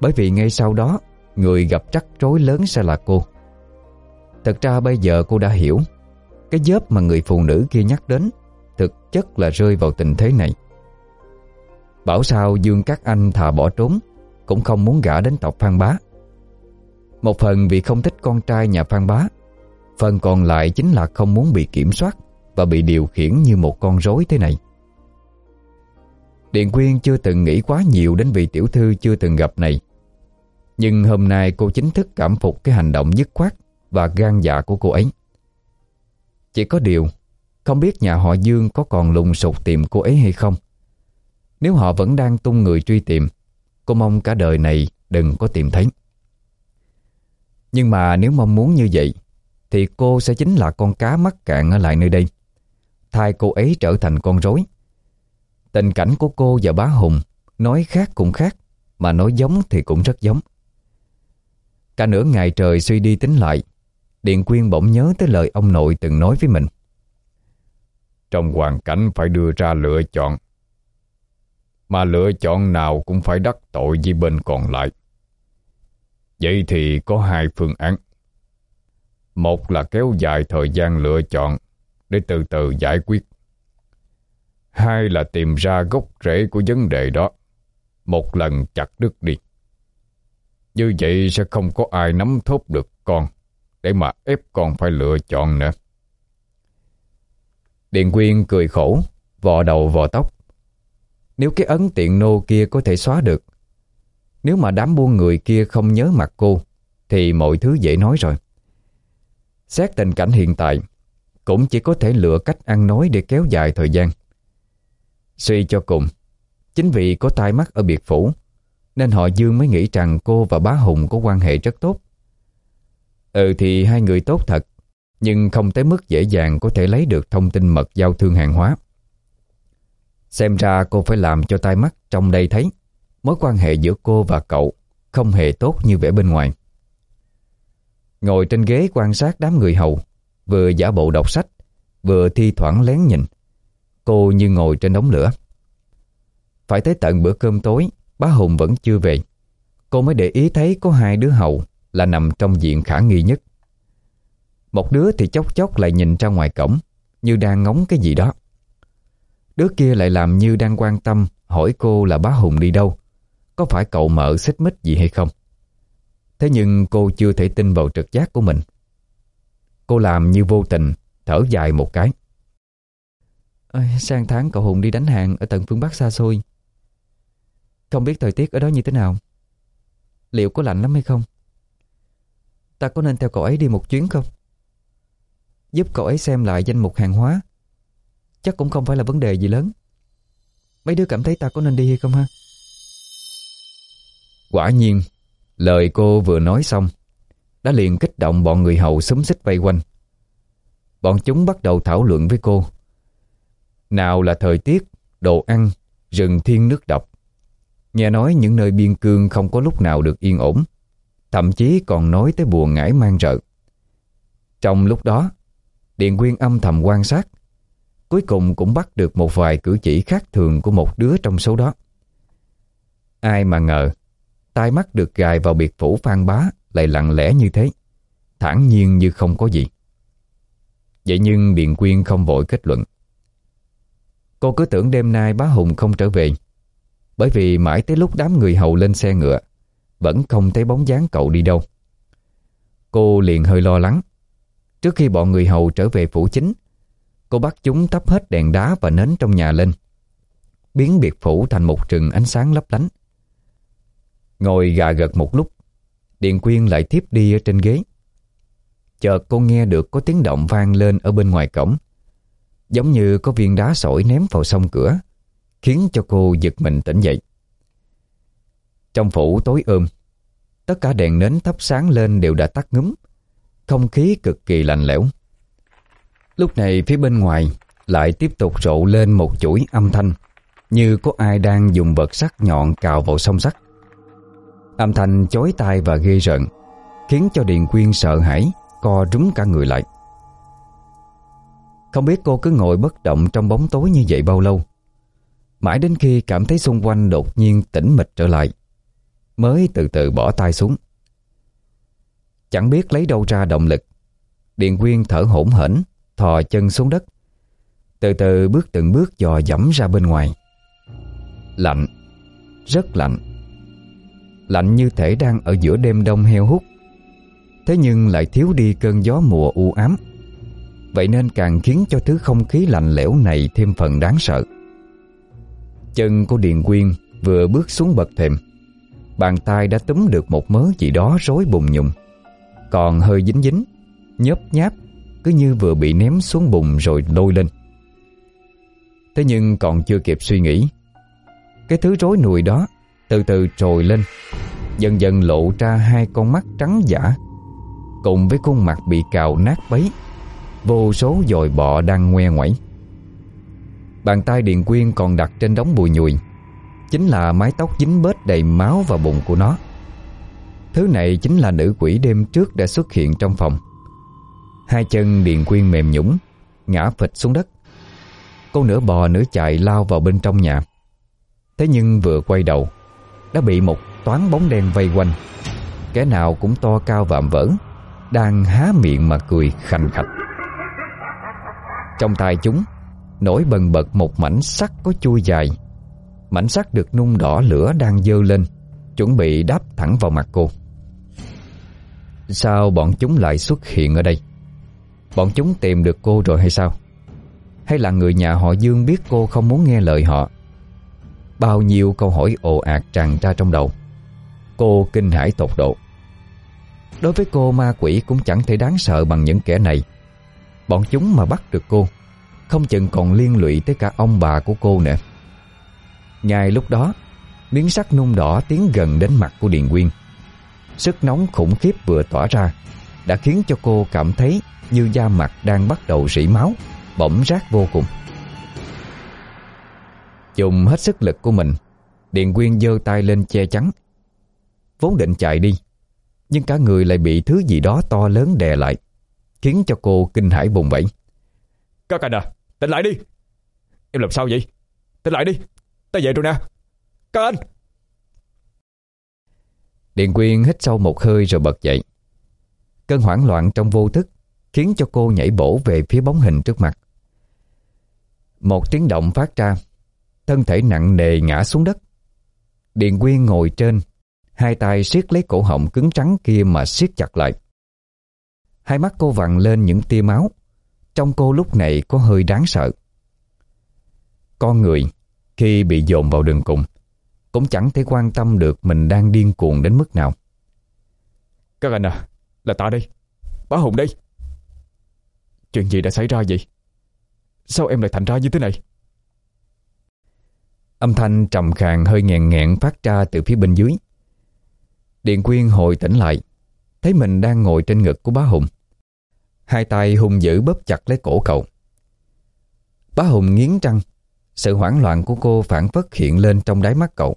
Bởi vì ngay sau đó, Người gặp rắc rối lớn sẽ là cô. Thật ra bây giờ cô đã hiểu, cái dớp mà người phụ nữ kia nhắc đến Thực chất là rơi vào tình thế này. Bảo sao Dương Các Anh thà bỏ trốn, Cũng không muốn gả đến tộc Phan Bá. Một phần vì không thích con trai nhà Phan Bá Phần còn lại chính là không muốn bị kiểm soát Và bị điều khiển như một con rối thế này. Điện Quyên chưa từng nghĩ quá nhiều đến vị tiểu thư chưa từng gặp này. Nhưng hôm nay cô chính thức cảm phục cái hành động dứt khoát và gan dạ của cô ấy. Chỉ có điều, Không biết nhà họ Dương có còn lùng sục tìm cô ấy hay không. Nếu họ vẫn đang tung người truy tìm, Cô mong cả đời này đừng có tìm thấy. Nhưng mà nếu mong muốn như vậy thì cô sẽ chính là con cá mắc cạn ở lại nơi đây Thay cô ấy trở thành con rối Tình cảnh của cô và bá Hùng, Nói khác cũng khác, Mà nói giống thì cũng rất giống Cả nửa ngày trời suy đi tính lại, Điện Quyên bỗng nhớ tới lời ông nội từng nói với mình. Trong hoàn cảnh phải đưa ra lựa chọn. Mà lựa chọn nào cũng phải đắc tội với bên còn lại. Vậy thì có hai phương án. Một là kéo dài thời gian lựa chọn để từ từ giải quyết. Hai là tìm ra gốc rễ của vấn đề đó. Một lần chặt đứt đi. Như vậy sẽ không có ai nắm thốt được con để mà ép con phải lựa chọn nữa. Điện Quyên cười khổ, vò đầu vò tóc. Nếu cái ấn tiện nô kia có thể xóa được, nếu mà đám buôn người kia không nhớ mặt cô, thì mọi thứ dễ nói rồi. Xét tình cảnh hiện tại, cũng chỉ có thể lựa cách ăn nói để kéo dài thời gian. Suy cho cùng, chính vì có tai mắt ở biệt phủ, nên họ Dương mới nghĩ rằng cô và bá Hùng có quan hệ rất tốt. Ừ thì hai người tốt thật Nhưng không tới mức dễ dàng có thể lấy được thông tin mật giao thương hàng hóa Xem ra cô phải làm cho tai mắt trong đây thấy Mối quan hệ giữa cô và cậu Không hề tốt như vẻ bên ngoài Ngồi trên ghế quan sát đám người hầu Vừa giả bộ đọc sách Vừa thi thoảng lén nhìn Cô như ngồi trên đống lửa Phải tới tận bữa cơm tối Bá Hùng vẫn chưa về Cô mới để ý thấy có hai đứa hầu là nằm trong diện khả nghi nhất. Một đứa thì chốc chốc lại nhìn ra ngoài cổng, như đang ngóng cái gì đó. Đứa kia lại làm như đang quan tâm hỏi cô là bá Hùng đi đâu, có phải cậu mợ xích mích gì hay không. Thế nhưng cô chưa thể tin vào trực giác của mình. Cô làm như vô tình, thở dài một cái. Ôi, sang tháng cậu Hùng đi đánh hàng ở tận phương Bắc xa xôi. Không biết thời tiết ở đó như thế nào. Liệu có lạnh lắm hay không? Ta có nên theo cậu ấy đi một chuyến không? Giúp cậu ấy xem lại danh mục hàng hóa Chắc cũng không phải là vấn đề gì lớn Mấy đứa cảm thấy ta có nên đi hay không ha? Quả nhiên Lời cô vừa nói xong Đã liền kích động bọn người hầu xúm xích vây quanh. Bọn chúng bắt đầu thảo luận với cô. Nào là thời tiết, đồ ăn, rừng thiên nước độc. Nghe nói những nơi biên cương không có lúc nào được yên ổn Thậm chí còn nói tới buồn ngải mang rợ. Trong lúc đó Điện Quyên âm thầm quan sát Cuối cùng cũng bắt được một vài cử chỉ khác thường của một đứa trong số đó. Ai mà ngờ tai mắt được gài vào biệt phủ phan bá, Lại lặng lẽ như thế. Thản nhiên như không có gì. Vậy nhưng Điện Quyên không vội kết luận. Cô cứ tưởng đêm nay bá Hùng không trở về. Bởi vì mãi tới lúc đám người hầu lên xe ngựa, Vẫn không thấy bóng dáng cậu đi đâu. Cô liền hơi lo lắng. Trước khi bọn người hầu trở về phủ chính, Cô bắt chúng tắp hết đèn đá và nến trong nhà lên. Biến biệt phủ thành một rừng ánh sáng lấp lánh. Ngồi gà gật một lúc. Điện Quyên lại tiếp đi ở trên ghế. Chợt cô nghe được có tiếng động vang lên ở bên ngoài cổng. Giống như có viên đá sỏi ném vào sông cửa Khiến cho cô giật mình tỉnh dậy. Trong phủ tối ôm Tất cả đèn nến thắp sáng lên đều đã tắt ngấm, Không khí cực kỳ lạnh lẽo. Lúc này phía bên ngoài Lại tiếp tục rộ lên một chuỗi âm thanh Như có ai đang dùng vật sắt nhọn cào vào sông sắt. Âm thanh chói tai và ghê rợn, Khiến cho Điền Quyên sợ hãi, Co rúm cả người lại. Không biết cô cứ ngồi bất động Trong bóng tối như vậy bao lâu, Mãi đến khi cảm thấy xung quanh Đột nhiên tĩnh mịch trở lại, Mới từ từ bỏ tay xuống. Chẳng biết lấy đâu ra động lực, Điền Quyên thở hổn hển, Thò chân xuống đất, Từ từ bước từng bước dò dẫm ra bên ngoài. Lạnh, Rất lạnh. Lạnh như thể đang ở giữa đêm đông heo hút. Thế nhưng lại thiếu đi cơn gió mùa u ám. Vậy nên càng khiến cho thứ không khí lạnh lẽo này thêm phần đáng sợ. Chân của Điền Quyên vừa bước xuống bậc thềm. Bàn tay đã túm được một mớ gì đó rối bùng nhùng. Còn hơi dính dính, Nhớp nháp, Cứ như vừa bị ném xuống bùn rồi lôi lên. Thế nhưng còn chưa kịp suy nghĩ, Cái thứ rối nùi đó từ từ trồi lên. Dần dần lộ ra hai con mắt trắng giả, Cùng với khuôn mặt bị cào nát bấy. Vô số dòi bọ đang ngoe ngoẩy. Bàn tay Điền Quyên còn đặt trên đống bùi nhùi, Chính là mái tóc dính bết đầy máu và bụng của nó. Thứ này chính là nữ quỷ đêm trước đã xuất hiện trong phòng. Hai chân Điền Quyên mềm nhũng, Ngã phịch xuống đất. Cô nửa bò nửa chạy lao vào bên trong nhà. Thế nhưng vừa quay đầu đã bị một toán bóng đen vây quanh. Kẻ nào cũng to cao vạm vỡ, đang há miệng mà cười khành khạch. Trong tay chúng, Nổi bần bật một mảnh sắt có chui dài. Mảnh sắt được nung đỏ lửa đang dơ lên, Chuẩn bị đáp thẳng vào mặt cô. Sao bọn chúng lại xuất hiện ở đây? Bọn chúng tìm được cô rồi hay sao? Hay là người nhà họ Dương biết cô không muốn nghe lời họ? Bao nhiêu câu hỏi ồ ạt tràn ra trong đầu. Cô kinh hãi tột độ. Đối với cô, ma quỷ cũng chẳng thể đáng sợ bằng những kẻ này. Bọn chúng mà bắt được cô, Không chừng còn liên lụy tới cả ông bà của cô nữa. Ngay lúc đó, Miếng sắt nung đỏ tiến gần đến mặt của Điền Quyên Sức nóng khủng khiếp vừa tỏa ra, Đã khiến cho cô cảm thấy Như da mặt đang bắt đầu rỉ máu Bỗng rác vô cùng. Dùng hết sức lực của mình. Điền Quyên giơ tay lên che chắn. Vốn định chạy đi nhưng cả người lại bị thứ gì đó to lớn đè lại Khiến cho cô kinh hãi bùng bẫy Các anh à Tỉnh lại đi. Em làm sao vậy? Tỉnh lại đi. Ta về rồi nè. Các anh! Điện Quyên hít sâu một hơi rồi bật dậy. Cơn hoảng loạn trong vô thức Khiến cho cô nhảy bổ về phía bóng hình trước mặt. Một tiếng động phát ra Thân thể nặng nề ngã xuống đất Điện Quyên ngồi trên Hai tay siết lấy cổ họng cứng trắng kia mà siết chặt lại. Hai mắt cô vặn lên những tia máu. Trong cô lúc này có hơi đáng sợ. Con người, khi bị dồn vào đường cùng, cũng chẳng thể quan tâm được mình đang điên cuồng đến mức nào. Các anh à, là ta đây. Bá Hùng đây. Chuyện gì đã xảy ra vậy? Sao em lại thành ra như thế này? Âm thanh trầm khàn hơi nghẹn nghẹn phát ra từ phía bên dưới. Điện Quyên hồi tỉnh lại, Thấy mình đang ngồi trên ngực của bá Hùng. Hai tay hùng dữ bóp chặt lấy cổ cậu. Bá Hùng nghiến răng, Sự hoảng loạn của cô phản phất hiện lên trong đáy mắt cậu.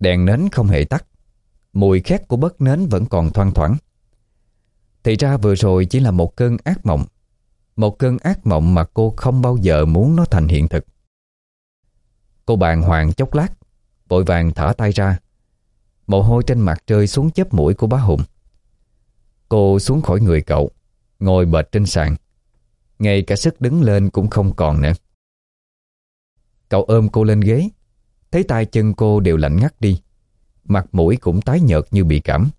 Đèn nến không hề tắt, Mùi khét của bất nến vẫn còn thoang thoảng. Thì ra vừa rồi chỉ là một cơn ác mộng, Một cơn ác mộng mà cô không bao giờ muốn nó thành hiện thực. Cô bàng hoàng chốc lát, Vội vàng thở tay ra. Mồ hôi trên mặt rơi xuống chớp mũi của bá Hùng. Cô xuống khỏi người cậu, Ngồi bệt trên sàn. Ngay cả sức đứng lên cũng không còn nữa. Cậu ôm cô lên ghế, Thấy tay chân cô đều lạnh ngắt đi. Mặt mũi cũng tái nhợt như bị cảm,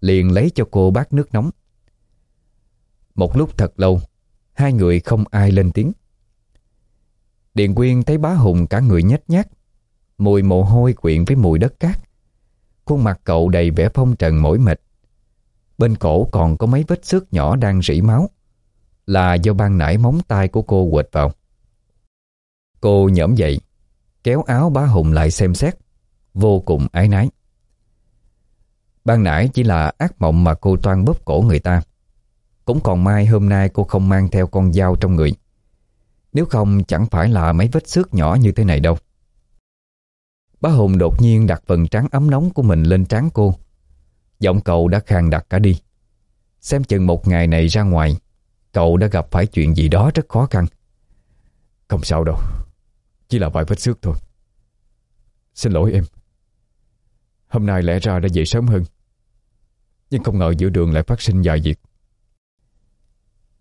Liền lấy cho cô bát nước nóng. Một lúc thật lâu, Hai người không ai lên tiếng. Điện Quyên thấy bá Hùng cả người nhếch nhác, Mùi mồ hôi quyện với mùi đất cát. Khuôn mặt cậu đầy vẻ phong trần mỏi mệt. Bên cổ còn có mấy vết xước nhỏ đang rỉ máu. Là do ban nãy móng tay của cô quệt vào. Cô nhõm dậy, Kéo áo bá Hùng lại xem xét. Vô cùng ái nái. Ban nãy chỉ là ác mộng mà cô toan bóp cổ người ta. Cũng còn may hôm nay cô không mang theo con dao trong người. Nếu không, chẳng phải là mấy vết xước nhỏ như thế này đâu. Bá Hùng đột nhiên đặt phần trắng ấm nóng của mình lên trán cô. Giọng cậu đã khang đặt cả đi. Xem chừng một ngày này ra ngoài, Cậu đã gặp phải chuyện gì đó rất khó khăn. Không sao đâu, Chỉ là vài vết xước thôi. Xin lỗi em. Hôm nay lẽ ra đã về sớm hơn, Nhưng không ngờ giữa đường lại phát sinh vài việc.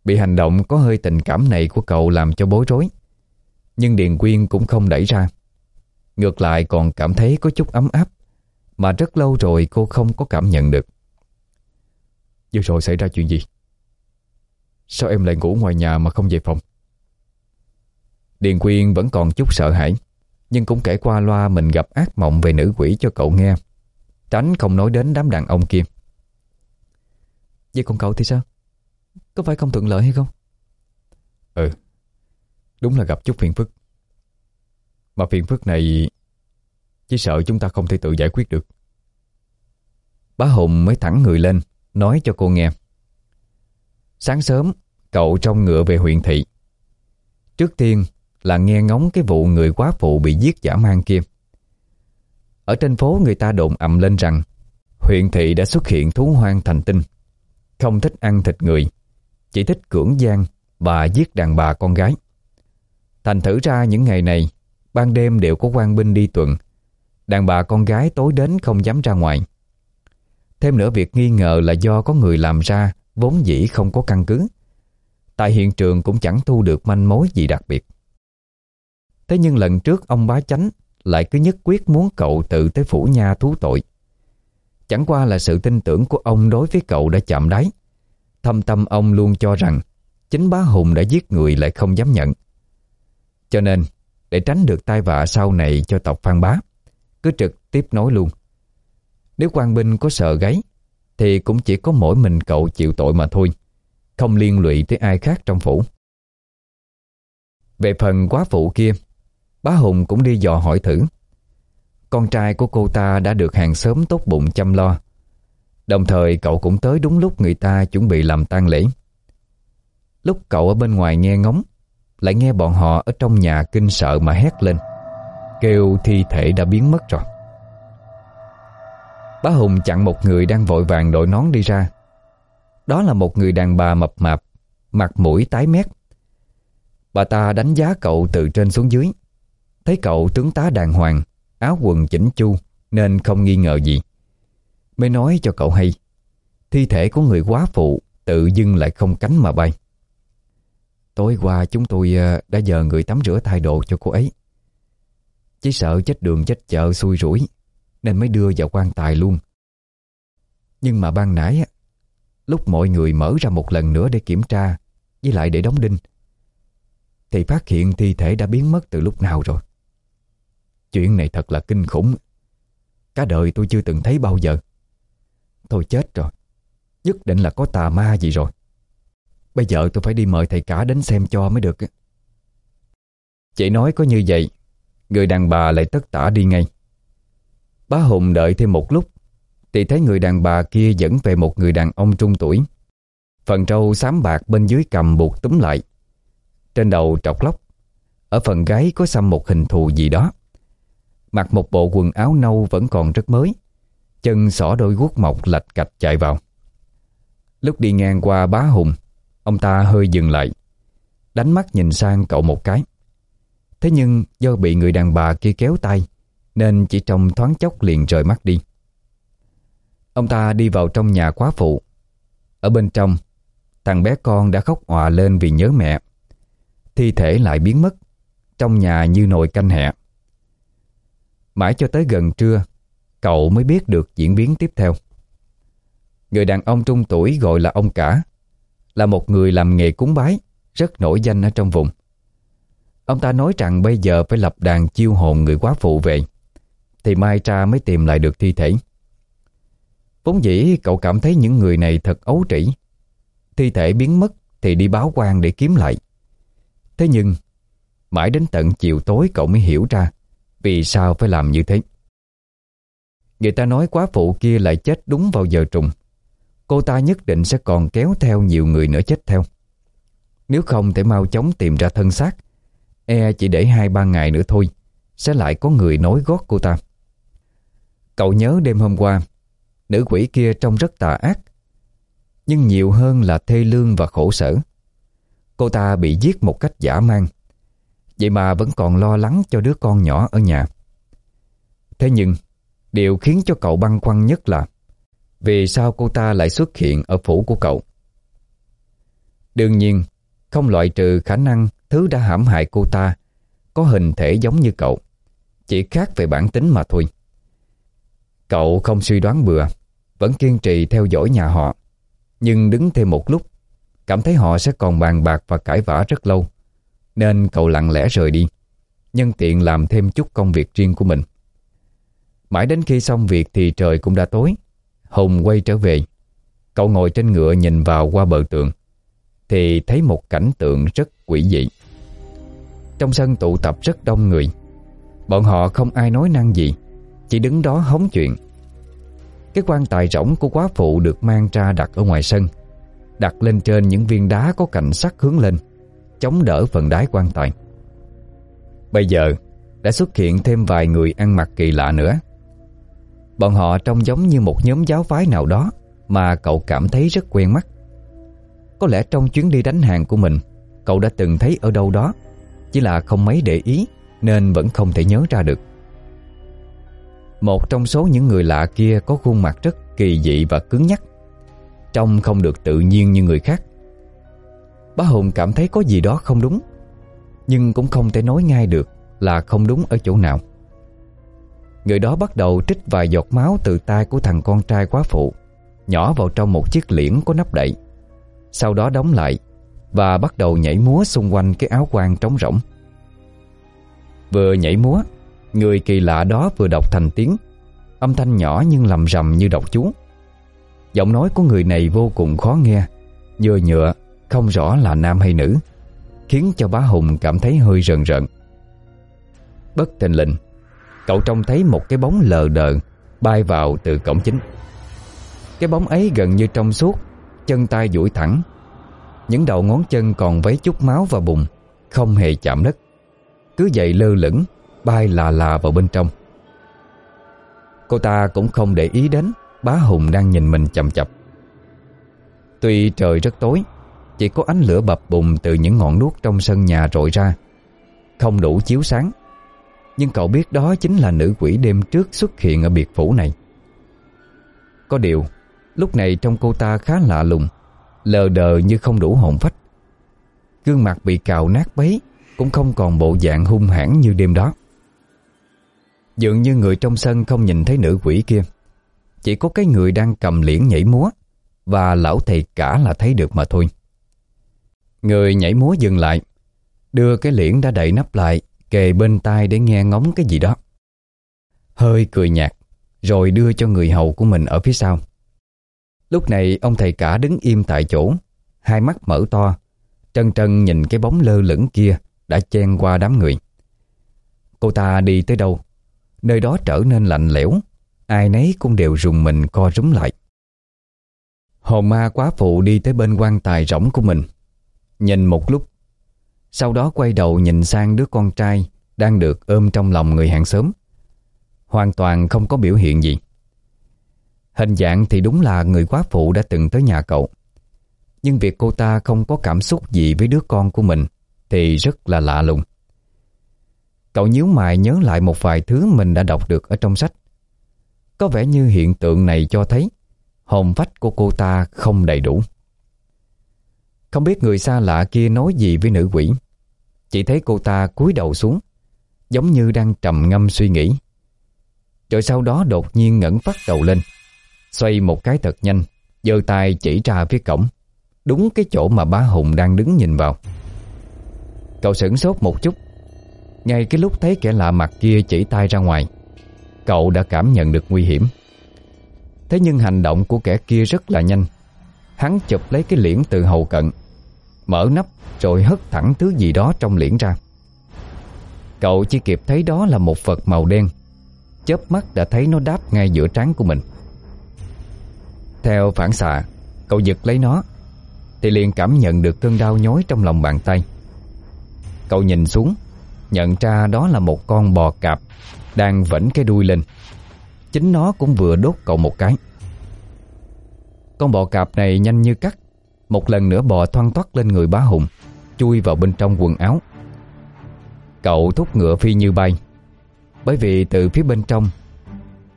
Bị hành động có hơi tình cảm này của cậu làm cho bối rối Nhưng Điền Quyên cũng không đẩy ra Ngược lại còn cảm thấy có chút ấm áp, Mà rất lâu rồi cô không có cảm nhận được Vừa rồi xảy ra chuyện gì? Sao em lại ngủ ngoài nhà mà không về phòng? Điền Quyên vẫn còn chút sợ hãi, Nhưng cũng kể qua loa mình gặp ác mộng về nữ quỷ cho cậu nghe Tránh không nói đến đám đàn ông kia Vậy còn cậu thì sao? Có phải không thuận lợi hay không? Ừ Đúng là gặp chút phiền phức. Mà phiền phức này Chỉ sợ chúng ta không thể tự giải quyết được. Bá Hùng mới thẳng người lên Nói cho cô nghe. Sáng sớm Cậu trong ngựa về huyện thị. Trước tiên là nghe ngóng cái vụ người quá phụ bị giết giả mang kia. Ở trên phố người ta đồn ầm lên rằng huyện thị đã xuất hiện thú hoang thành tinh. Không thích ăn thịt người, chỉ thích cưỡng gian và giết đàn bà con gái. Thành thử ra những ngày này, ban đêm đều có quan binh đi tuần. Đàn bà con gái tối đến không dám ra ngoài. Thêm nữa việc nghi ngờ là do có người làm ra vốn dĩ không có căn cứ. Tại hiện trường cũng chẳng thu được manh mối gì đặc biệt. Thế nhưng lần trước ông bá chánh lại cứ nhất quyết muốn cậu tự tới phủ nha thú tội. Chẳng qua là sự tin tưởng của ông đối với cậu đã chạm đáy. Thâm tâm ông luôn cho rằng chính bá Hùng đã giết người lại không dám nhận. Cho nên, để tránh được tai vạ sau này cho tộc Phan Bá, cứ trực tiếp nói luôn. Nếu quan binh có sợ gáy, thì cũng chỉ có mỗi mình cậu chịu tội mà thôi, không liên lụy tới ai khác trong phủ. Về phần quá phụ kia, Bá Hùng cũng đi dò hỏi thử Con trai của cô ta đã được hàng xóm tốt bụng chăm lo Đồng thời cậu cũng tới đúng lúc người ta chuẩn bị làm tang lễ. Lúc cậu ở bên ngoài nghe ngóng, Lại nghe bọn họ ở trong nhà kinh sợ mà hét lên. Kêu thi thể đã biến mất rồi. Bá Hùng chặn một người đang vội vàng đội nón đi ra. Đó là một người đàn bà mập mạp, Mặt mũi tái mét. Bà ta đánh giá cậu từ trên xuống dưới. Thấy cậu tướng tá đàng hoàng, Áo quần chỉnh chu, Nên không nghi ngờ gì. Mới nói cho cậu hay. Thi thể của người quá phụ Tự dưng lại không cánh mà bay. Tối qua chúng tôi ờ, đã nhờ người tắm rửa thay đồ cho cô ấy. Chỉ sợ chết đường chết chợ xui rủi, Nên mới đưa vào quan tài luôn. Nhưng mà ban nãy Lúc mọi người mở ra một lần nữa để kiểm tra, Với lại để đóng đinh, Thì phát hiện thi thể đã biến mất từ lúc nào rồi. Chuyện này thật là kinh khủng. Cả đời tôi chưa từng thấy bao giờ. Tôi chết rồi. Nhất định là có tà ma gì rồi. Bây giờ tôi phải đi mời thầy cả đến xem cho mới được. Chị nói có như vậy, Người đàn bà lại tất tả đi ngay. Bá Hùng đợi thêm một lúc, Thì thấy người đàn bà kia dẫn về một người đàn ông trung tuổi. Phần trâu xám bạc bên dưới cầm buộc túm lại. Trên đầu trọc lóc, Ở phần gáy có xăm một hình thù gì đó. Mặc một bộ quần áo nâu vẫn còn rất mới. Chân xỏ đôi guốc mộc lạch cạch chạy vào. Lúc đi ngang qua bá hùng, Ông ta hơi dừng lại, Đánh mắt nhìn sang cậu một cái. Thế nhưng do bị người đàn bà kia kéo tay, Nên chỉ trong thoáng chốc liền rời mắt đi. Ông ta đi vào trong nhà quá phụ. Ở bên trong, Thằng bé con đã khóc òa lên vì nhớ mẹ. Thi thể lại biến mất, Trong nhà như nồi canh hẹ. Mãi cho tới gần trưa Cậu mới biết được diễn biến tiếp theo. Người đàn ông trung tuổi gọi là ông cả, Là một người làm nghề cúng bái, Rất nổi danh ở trong vùng. Ông ta nói rằng bây giờ phải lập đàn chiêu hồn người quá phụ về Thì mai tra mới tìm lại được thi thể. Vốn dĩ cậu cảm thấy những người này thật ấu trĩ. Thi thể biến mất thì đi báo quan để kiếm lại. Thế nhưng, Mãi đến tận chiều tối cậu mới hiểu ra Vì sao phải làm như thế. Người ta nói quá phụ kia lại chết đúng vào giờ trùng. Cô ta nhất định sẽ còn kéo theo nhiều người nữa chết theo. Nếu không thể mau chóng tìm ra thân xác E chỉ để hai ba ngày nữa thôi, Sẽ lại có người nối gót cô ta. Cậu nhớ đêm hôm qua, Nữ quỷ kia trông rất tà ác, Nhưng nhiều hơn là thê lương và khổ sở. Cô ta bị giết một cách giả mang, Vậy mà vẫn còn lo lắng cho đứa con nhỏ ở nhà. Thế nhưng Điều khiến cho cậu băn khoăn nhất là, Vì sao cô ta lại xuất hiện ở phủ của cậu? Đương nhiên, Không loại trừ khả năng Thứ đã hãm hại cô ta Có hình thể giống như cậu, Chỉ khác về bản tính mà thôi. Cậu không suy đoán bừa, Vẫn kiên trì theo dõi nhà họ, Nhưng đứng thêm một lúc, Cảm thấy họ sẽ còn bàn bạc và cãi vã rất lâu, Nên cậu lặng lẽ rời đi, Nhân tiện làm thêm chút công việc riêng của mình. Mãi đến khi xong việc thì trời cũng đã tối. Hùng quay trở về. Cậu ngồi trên ngựa nhìn vào qua bờ tượng, Thì thấy một cảnh tượng rất quỷ dị. Trong sân tụ tập rất đông người. Bọn họ không ai nói năng gì Chỉ đứng đó hóng chuyện. Cái quan tài rỗng của quá phụ được mang ra đặt ở ngoài sân Đặt lên trên những viên đá có cạnh sắt hướng lên Chống đỡ phần đáy quan tài. Bây giờ đã xuất hiện thêm vài người ăn mặc kỳ lạ nữa. Bọn họ trông giống như một nhóm giáo phái nào đó Mà cậu cảm thấy rất quen mắt. Có lẽ trong chuyến đi đánh hàng của mình, Cậu đã từng thấy ở đâu đó, Chỉ là không mấy để ý Nên vẫn không thể nhớ ra được. Một trong số những người lạ kia Có khuôn mặt rất kỳ dị và cứng nhắc, Trông không được tự nhiên như người khác. Bá Hùng cảm thấy có gì đó không đúng, Nhưng cũng không thể nói ngay được Là không đúng ở chỗ nào. Người đó bắt đầu trích vài giọt máu từ tay của thằng con trai quá phụ, Nhỏ vào trong một chiếc liễn có nắp đậy. Sau đó đóng lại Và bắt đầu nhảy múa xung quanh cái áo quan trống rỗng. Vừa nhảy múa, Người kỳ lạ đó vừa đọc thành tiếng, Âm thanh nhỏ nhưng lầm rầm như đọc chú. Giọng nói của người này vô cùng khó nghe Nhựa nhựa, Không rõ là nam hay nữ, Khiến cho bá Hùng cảm thấy hơi rần rợn. Bất tình lình Cậu trông thấy một cái bóng lờ đờ Bay vào từ cổng chính. Cái bóng ấy gần như trong suốt, Chân tay duỗi thẳng. Những đầu ngón chân còn vấy chút máu và bùn, Không hề chạm đất. Cứ dậy lơ lửng, Bay là là vào bên trong. Cô ta cũng không để ý đến Bá Hùng đang nhìn mình chầm chập Tuy trời rất tối, Chỉ có ánh lửa bập bùng từ những ngọn đuốc trong sân nhà rọi ra. Không đủ chiếu sáng nhưng cậu biết đó chính là nữ quỷ đêm trước xuất hiện ở biệt phủ này. Có điều, Lúc này trong cô ta khá lạ lùng, Lờ đờ như không đủ hồn phách. Gương mặt bị cào nát bấy, Cũng không còn bộ dạng hung hãn như đêm đó. Dường như người trong sân không nhìn thấy nữ quỷ kia. Chỉ có cái người đang cầm liễn nhảy múa, Và lão thầy cả là thấy được mà thôi. Người nhảy múa dừng lại, Đưa cái liễn đã đậy nắp lại Kề bên tai để nghe ngóng cái gì đó. Hơi cười nhạt, Rồi đưa cho người hầu của mình ở phía sau. Lúc này, ông thầy cả đứng im tại chỗ, Hai mắt mở to, Trân trân nhìn cái bóng lơ lửng kia Đã chen qua đám người. Cô ta đi tới đâu? Nơi đó trở nên lạnh lẽo, Ai nấy cũng đều rùng mình co rúm lại. Hồn ma quá phụ đi tới bên quan tài rỗng của mình. Nhìn một lúc sau đó quay đầu nhìn sang đứa con trai Đang được ôm trong lòng người hàng xóm. Hoàn toàn không có biểu hiện gì. Hình dạng thì đúng là người quá phụ đã từng tới nhà cậu. Nhưng việc cô ta không có cảm xúc gì với đứa con của mình Thì rất là lạ lùng. Cậu nhíu mày nhớ lại một vài thứ mình đã đọc được ở trong sách. Có vẻ như hiện tượng này cho thấy Hồn phách của cô ta không đầy đủ. Không biết người xa lạ kia nói gì với nữ quỷ. Chỉ thấy cô ta cúi đầu xuống, Giống như đang trầm ngâm suy nghĩ. Rồi sau đó đột nhiên ngẩng phát đầu lên, Xoay một cái thật nhanh, giơ tay chỉ ra phía cổng. Đúng cái chỗ mà bá Hùng đang đứng nhìn vào. Cậu sửng sốt một chút. Ngay cái lúc thấy kẻ lạ mặt kia chỉ tay ra ngoài, Cậu đã cảm nhận được nguy hiểm. Thế nhưng hành động của kẻ kia rất là nhanh. Hắn chụp lấy cái liễn từ hầu cận Mở nắp rồi hất thẳng thứ gì đó trong liễn ra. Cậu chỉ kịp thấy đó là một vật màu đen. Chớp mắt đã thấy nó đáp ngay giữa trán của mình. Theo phản xạ, Cậu giật lấy nó, Thì liền cảm nhận được cơn đau nhói trong lòng bàn tay. Cậu nhìn xuống, Nhận ra đó là một con bò cạp Đang vẫn cái đuôi lên. Chính nó cũng vừa đốt cậu một cái. Con bò cạp này nhanh như cắt một lần nữa bò thoăn toát lên người bá hùng, Chui vào bên trong quần áo. Cậu thúc ngựa phi như bay, Bởi vì từ phía bên trong,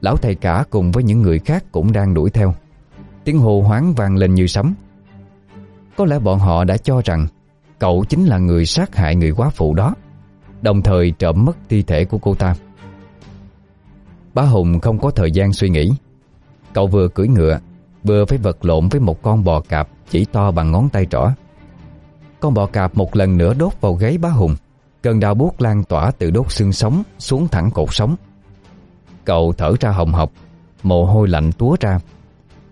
Lão thầy cả cùng với những người khác cũng đang đuổi theo. Tiếng hồ hoáng vang lên như sấm. Có lẽ bọn họ đã cho rằng Cậu chính là người sát hại người quá phụ đó, Đồng thời trộm mất thi thể của cô ta. Bá Hùng không có thời gian suy nghĩ. Cậu vừa cưỡi ngựa, Vừa phải vật lộn với một con bò cạp. Chỉ to bằng ngón tay trỏ. Con bò cạp một lần nữa đốt vào gáy bá Hùng, Cơn đau buốt lan tỏa từ đốt xương sống Xuống thẳng cột sống. Cậu thở ra hồng hộc, Mồ hôi lạnh túa ra.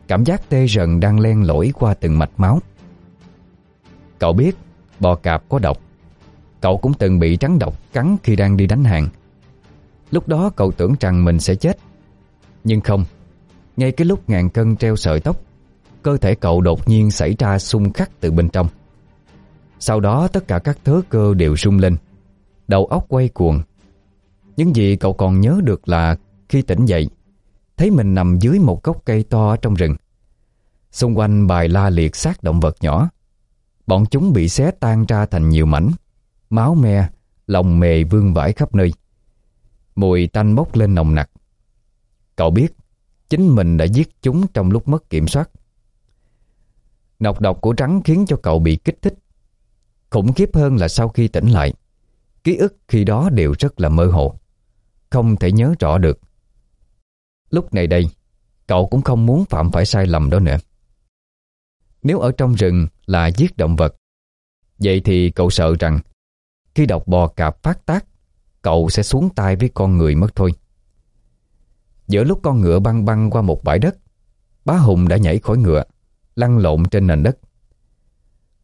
Cảm giác tê rần đang len lỏi qua từng mạch máu. Cậu biết, bò cạp có độc. Cậu cũng từng bị trắng độc cắn khi đang đi đánh hàng. Lúc đó cậu tưởng rằng mình sẽ chết. Nhưng không, Ngay cái lúc ngàn cân treo sợi tóc Cơ thể cậu đột nhiên xảy ra xung khắc từ bên trong. Sau đó, tất cả các thớ cơ đều rung lên, Đầu óc quay cuồng. Những gì cậu còn nhớ được là Khi tỉnh dậy, Thấy mình nằm dưới một gốc cây to trong rừng. Xung quanh bài la liệt xác động vật nhỏ, Bọn chúng bị xé tan ra thành nhiều mảnh, Máu me, Lòng mề vương vãi khắp nơi. Mùi tanh bốc lên nồng nặc. Cậu biết, Chính mình đã giết chúng trong lúc mất kiểm soát. Nọc độc của trắng khiến cho cậu bị kích thích. Khủng khiếp hơn là sau khi tỉnh lại, Ký ức khi đó đều rất là mơ hồ, Không thể nhớ rõ được. Lúc này đây, Cậu cũng không muốn phạm phải sai lầm đó nữa. Nếu ở trong rừng là giết động vật, Vậy thì cậu sợ rằng Khi độc bò cạp phát tác, Cậu sẽ xuống tay với con người mất thôi. Giữa lúc con ngựa băng băng qua một bãi đất, Bá Hùng đã nhảy khỏi ngựa. Lăn lộn trên nền đất.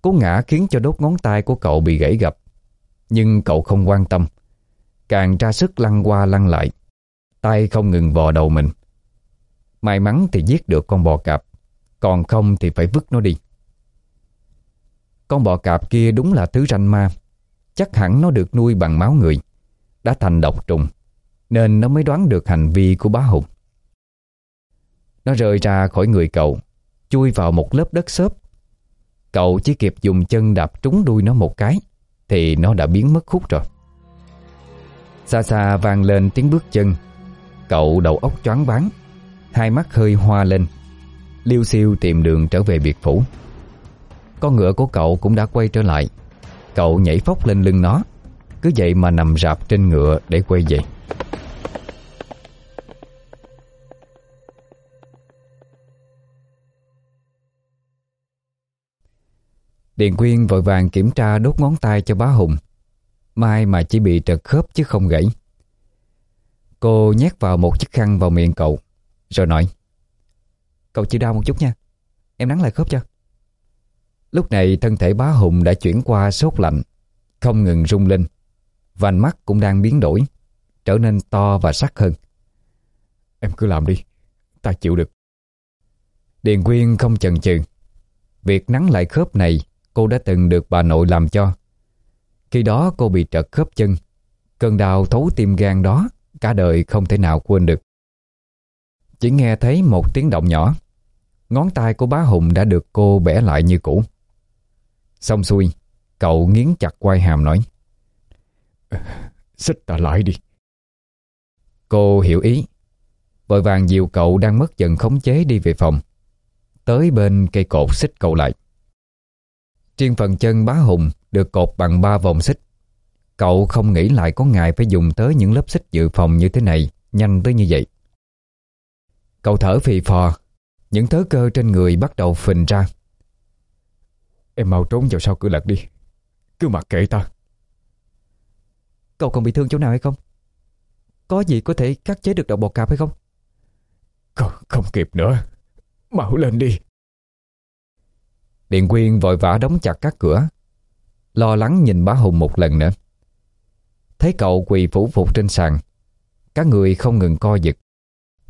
Cú ngã khiến cho đốt ngón tay của cậu bị gãy gập, Nhưng cậu không quan tâm. Càng ra sức lăn qua lăn lại, Tay không ngừng vò đầu mình. May mắn thì giết được con bò cạp, Còn không thì phải vứt nó đi. Con bò cạp kia đúng là thứ ranh ma, Chắc hẳn nó được nuôi bằng máu người, Đã thành độc trùng, Nên nó mới đoán được hành vi của bá hùng. Nó rơi ra khỏi người cậu Chui vào một lớp đất xốp. Cậu chỉ kịp dùng chân đạp trúng đuôi nó một cái, Thì nó đã biến mất khúc rồi. Xa xa vang lên tiếng bước chân. Cậu đầu óc choáng váng, Hai mắt hơi hoa lên. Liêu siêu tìm đường trở về biệt phủ. Con ngựa của cậu cũng đã quay trở lại. Cậu nhảy phóc lên lưng nó. Cứ vậy mà nằm rạp trên ngựa để quay về. Điền Quyên vội vàng kiểm tra đốt ngón tay cho bá Hùng. Mai mà chỉ bị trật khớp chứ không gãy. Cô nhét vào một chiếc khăn vào miệng cậu, Rồi nói, Cậu chỉ đau một chút nha, Em nắng lại khớp cho. Lúc này thân thể bá Hùng đã chuyển qua sốt lạnh, Không ngừng rung lên. Vành mắt cũng đang biến đổi, Trở nên to và sắc hơn. Em cứ làm đi, Ta chịu được. Điền Quyên không chần chừ. Việc nắng lại khớp này Cô đã từng được bà nội làm cho. Khi đó cô bị trật khớp chân, Cơn đau thấu tim gan đó Cả đời không thể nào quên được. Chỉ nghe thấy một tiếng động nhỏ, Ngón tay của bá Hùng đã được cô bẻ lại như cũ. Xong xuôi, Cậu nghiến chặt quai hàm nói, Xích ta lại đi. Cô hiểu ý, Vội vàng dìu cậu đang mất dần khống chế đi về phòng, Tới bên cây cột xích cậu lại. Trên phần chân bá hùng Được cột bằng ba vòng xích. Cậu không nghĩ lại có ngày Phải dùng tới những lớp xích dự phòng như thế này Nhanh tới như vậy. Cậu thở phì phò Những thớ cơ trên người bắt đầu phình ra. Em mau trốn vào sau cửa lật đi Cứ mặc kệ ta. Cậu còn bị thương chỗ nào hay không? Có gì có thể cắt chế được đầu bọt cạp hay không? Không, không kịp nữa Mau lên đi Điện quyên vội vã đóng chặt các cửa, Lo lắng nhìn bá Hùng một lần nữa. Thấy cậu quỳ phủ phục trên sàn, Các người không ngừng co giật.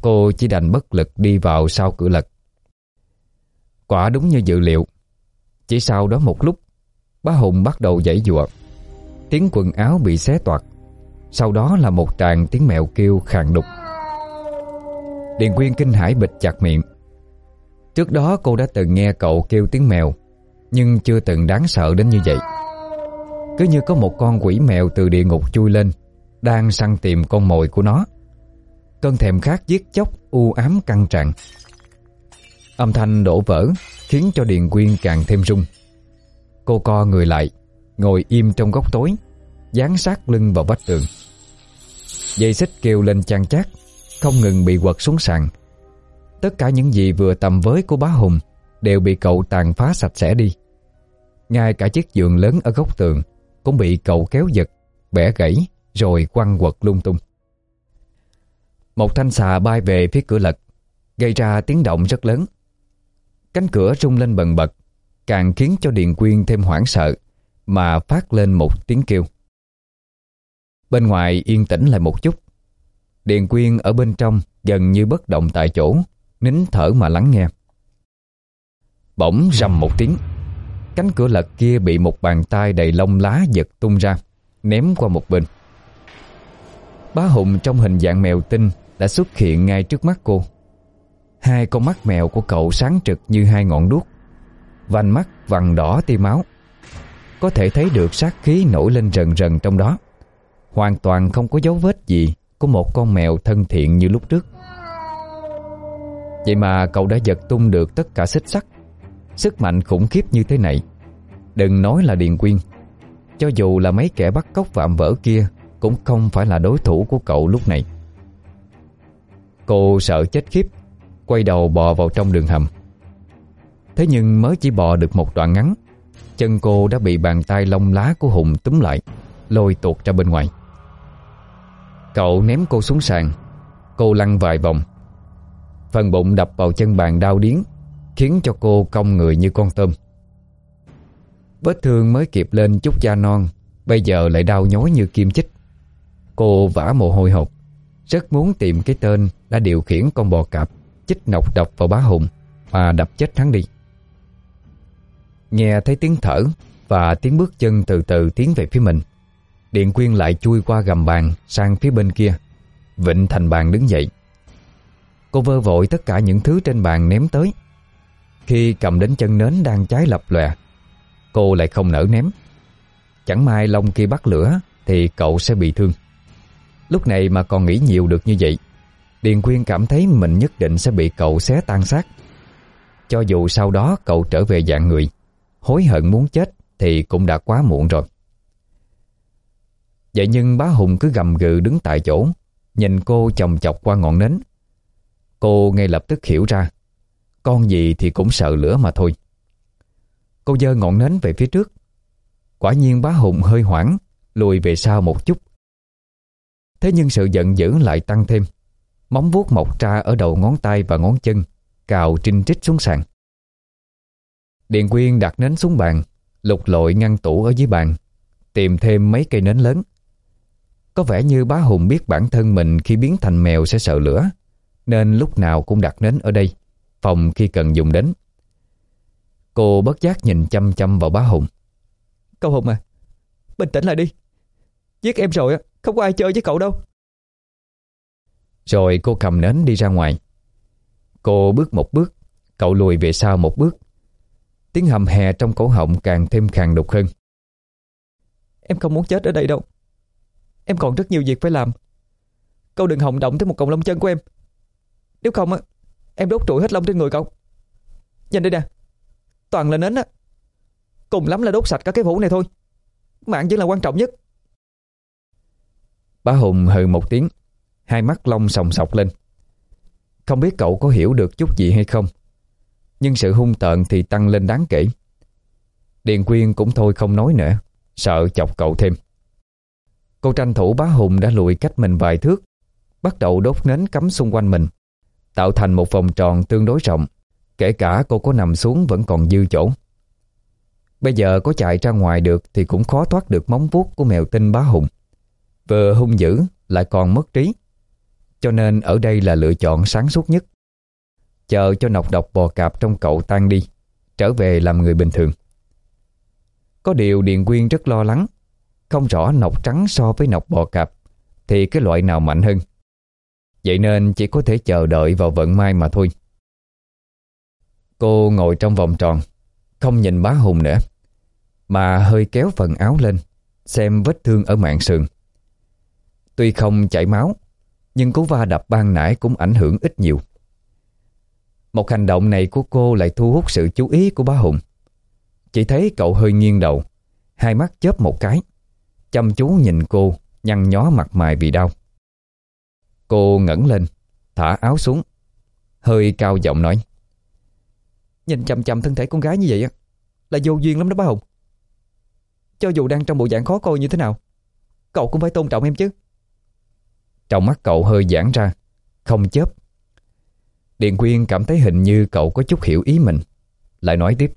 Cô chỉ đành bất lực đi vào sau cửa lật. Quả đúng như dự liệu, Chỉ sau đó một lúc, Bá Hùng bắt đầu giãy giụa. Tiếng quần áo bị xé toạc, Sau đó là một tràng tiếng mèo kêu khàn đục. Điện Quyên kinh hãi bịch chặt miệng. Trước đó cô đã từng nghe cậu kêu tiếng mèo, Nhưng chưa từng đáng sợ đến như vậy. Cứ như có một con quỷ mèo từ địa ngục chui lên, Đang săn tìm con mồi của nó. Cơn thèm khát giết chóc, u ám căng tràn. Âm thanh đổ vỡ, Khiến cho Điền Quyên càng thêm rung Cô co người lại, Ngồi im trong góc tối, Dán sát lưng vào vách tường. Dây xích kêu lên chan chát, Không ngừng bị quật xuống sàn. Tất cả những gì vừa tầm với của bá Hùng Đều bị cậu tàn phá sạch sẽ đi. Ngay cả chiếc giường lớn ở góc tường Cũng bị cậu kéo giật, Bẻ gãy, Rồi quăng quật lung tung. Một thanh xà bay về phía cửa lật, Gây ra tiếng động rất lớn. Cánh cửa rung lên bần bật, Càng khiến cho Điền Quyên thêm hoảng sợ, Mà phát lên một tiếng kêu. Bên ngoài yên tĩnh lại một chút. Điền Quyên ở bên trong Gần như bất động tại chỗ. Nín thở mà lắng nghe. Bỗng rầm một tiếng. Cánh cửa lật kia bị một bàn tay đầy lông lá giật tung ra, Ném qua một bên. Bá Hùng trong hình dạng mèo tinh Đã xuất hiện ngay trước mắt cô. Hai con mắt mèo của cậu sáng trực như hai ngọn đuốc. Vành mắt vằn đỏ tia máu. Có thể thấy được sát khí nổi lên rần rần trong đó. Hoàn toàn không có dấu vết gì Của một con mèo thân thiện như lúc trước. Vậy mà cậu đã giật tung được tất cả xích sắt. Sức mạnh khủng khiếp như thế này, Đừng nói là Điền Quyên. Cho dù là mấy kẻ bắt cóc vạm vỡ kia, Cũng không phải là đối thủ của cậu lúc này. Cô sợ chết khiếp, Quay đầu bò vào trong đường hầm. Thế nhưng mới chỉ bò được một đoạn ngắn, Chân cô đã bị bàn tay lông lá của Hùng túm lại, Lôi tuột ra bên ngoài. Cậu ném cô xuống sàn, Cô lăn vài vòng Phần bụng đập vào chân bàn đau điếng, Khiến cho cô cong người như con tôm. Vết thương mới kịp lên chút da non, Bây giờ lại đau nhói như kim chích. Cô vã mồ hôi hột, Rất muốn tìm cái tên Đã điều khiển con bò cạp, Chích nọc độc vào bá hùng, Mà đập chết hắn đi. Nghe thấy tiếng thở Và tiếng bước chân từ từ tiến về phía mình, Điện Quyên lại chui qua gầm bàn Sang phía bên kia, Vịnh thành bàn đứng dậy. Cô vơ vội tất cả những thứ trên bàn ném tới. Khi cầm đến chân nến đang cháy lập lòe, Cô lại không nỡ ném. Chẳng may lông kia bắt lửa Thì cậu sẽ bị thương. Lúc này mà còn nghĩ nhiều được như vậy, Điền Quyên cảm thấy mình nhất định sẽ bị cậu xé tan xác. Cho dù sau đó cậu trở về dạng người, Hối hận muốn chết Thì cũng đã quá muộn rồi. Vậy nhưng bá Hùng cứ gầm gừ đứng tại chỗ, Nhìn cô chồng chọc qua ngọn nến. Cô ngay lập tức hiểu ra. Con gì thì cũng sợ lửa mà thôi. Cô dơ ngọn nến về phía trước. Quả nhiên bá Hùng hơi hoảng, Lùi về sau một chút. Thế nhưng sự giận dữ lại tăng thêm. Móng vuốt mọc ra ở đầu ngón tay và ngón chân, Cào trinh trích xuống sàn. Điện Quyên đặt nến xuống bàn, Lục lội ngăn tủ ở dưới bàn, Tìm thêm mấy cây nến lớn. Có vẻ như bá Hùng biết bản thân mình Khi biến thành mèo sẽ sợ lửa. Nên lúc nào cũng đặt nến ở đây Phòng khi cần dùng đến. Cô bất giác nhìn chăm chăm vào bá Hùng. Cậu Hùng à Bình tĩnh lại đi. Giết em rồi không có ai chơi với cậu đâu. Rồi cô cầm nến đi ra ngoài. Cô bước một bước Cậu lùi về sau một bước. Tiếng hầm hè trong cổ họng càng thêm khàn đục hơn. Em không muốn chết ở đây đâu. Em còn rất nhiều việc phải làm. Cậu đừng hòng động tới một cọng lông chân của em nếu không á, Em đốt trụi hết lông trên người cậu. Nhìn đây nè, Toàn là nến á. Cùng lắm là đốt sạch cả cái vũ này thôi. Mạng vẫn là quan trọng nhất. Bá Hùng hừ một tiếng, Hai mắt long sòng sọc lên. Không biết cậu có hiểu được chút gì hay không, Nhưng sự hung tợn thì tăng lên đáng kể. Điền Quyên cũng thôi không nói nữa, Sợ chọc cậu thêm. Cô tranh thủ bá hùng đã lùi cách mình vài thước, Bắt đầu đốt nến cắm xung quanh mình. Tạo thành một vòng tròn tương đối rộng. Kể cả cô có nằm xuống vẫn còn dư chỗ. Bây giờ có chạy ra ngoài được Thì cũng khó thoát được móng vuốt của mèo tinh bá hùng. Vừa hung dữ lại còn mất trí. Cho nên ở đây là lựa chọn sáng suốt nhất. Chờ cho nọc độc bò cạp trong cậu tan đi, Trở về làm người bình thường. Có điều Điền Quyên rất lo lắng. Không rõ nọc trắng so với nọc bò cạp Thì cái loại nào mạnh hơn? Vậy nên chỉ có thể chờ đợi vào vận may mà thôi. Cô ngồi trong vòng tròn, Không nhìn bá hùng nữa, Mà hơi kéo phần áo lên, Xem vết thương ở mạng sườn. Tuy không chảy máu, Nhưng cú va đập ban nãy cũng ảnh hưởng ít nhiều. Một hành động này của cô lại thu hút sự chú ý của bá Hùng. Chỉ thấy cậu hơi nghiêng đầu, Hai mắt chớp một cái, Chăm chú nhìn cô, Nhăn nhó mặt mày vì đau. Cô ngẩng lên, Thả áo xuống, Hơi cao giọng nói. Nhìn chầm chầm thân thể con gái như vậy á, Là vô duyên lắm đó bá Hùng. Cho dù đang trong bộ dạng khó coi như thế nào, Cậu cũng phải tôn trọng em chứ. Trong mắt cậu hơi giãn ra, Không chớp. Điện Quyên cảm thấy hình như cậu có chút hiểu ý mình, Lại nói tiếp.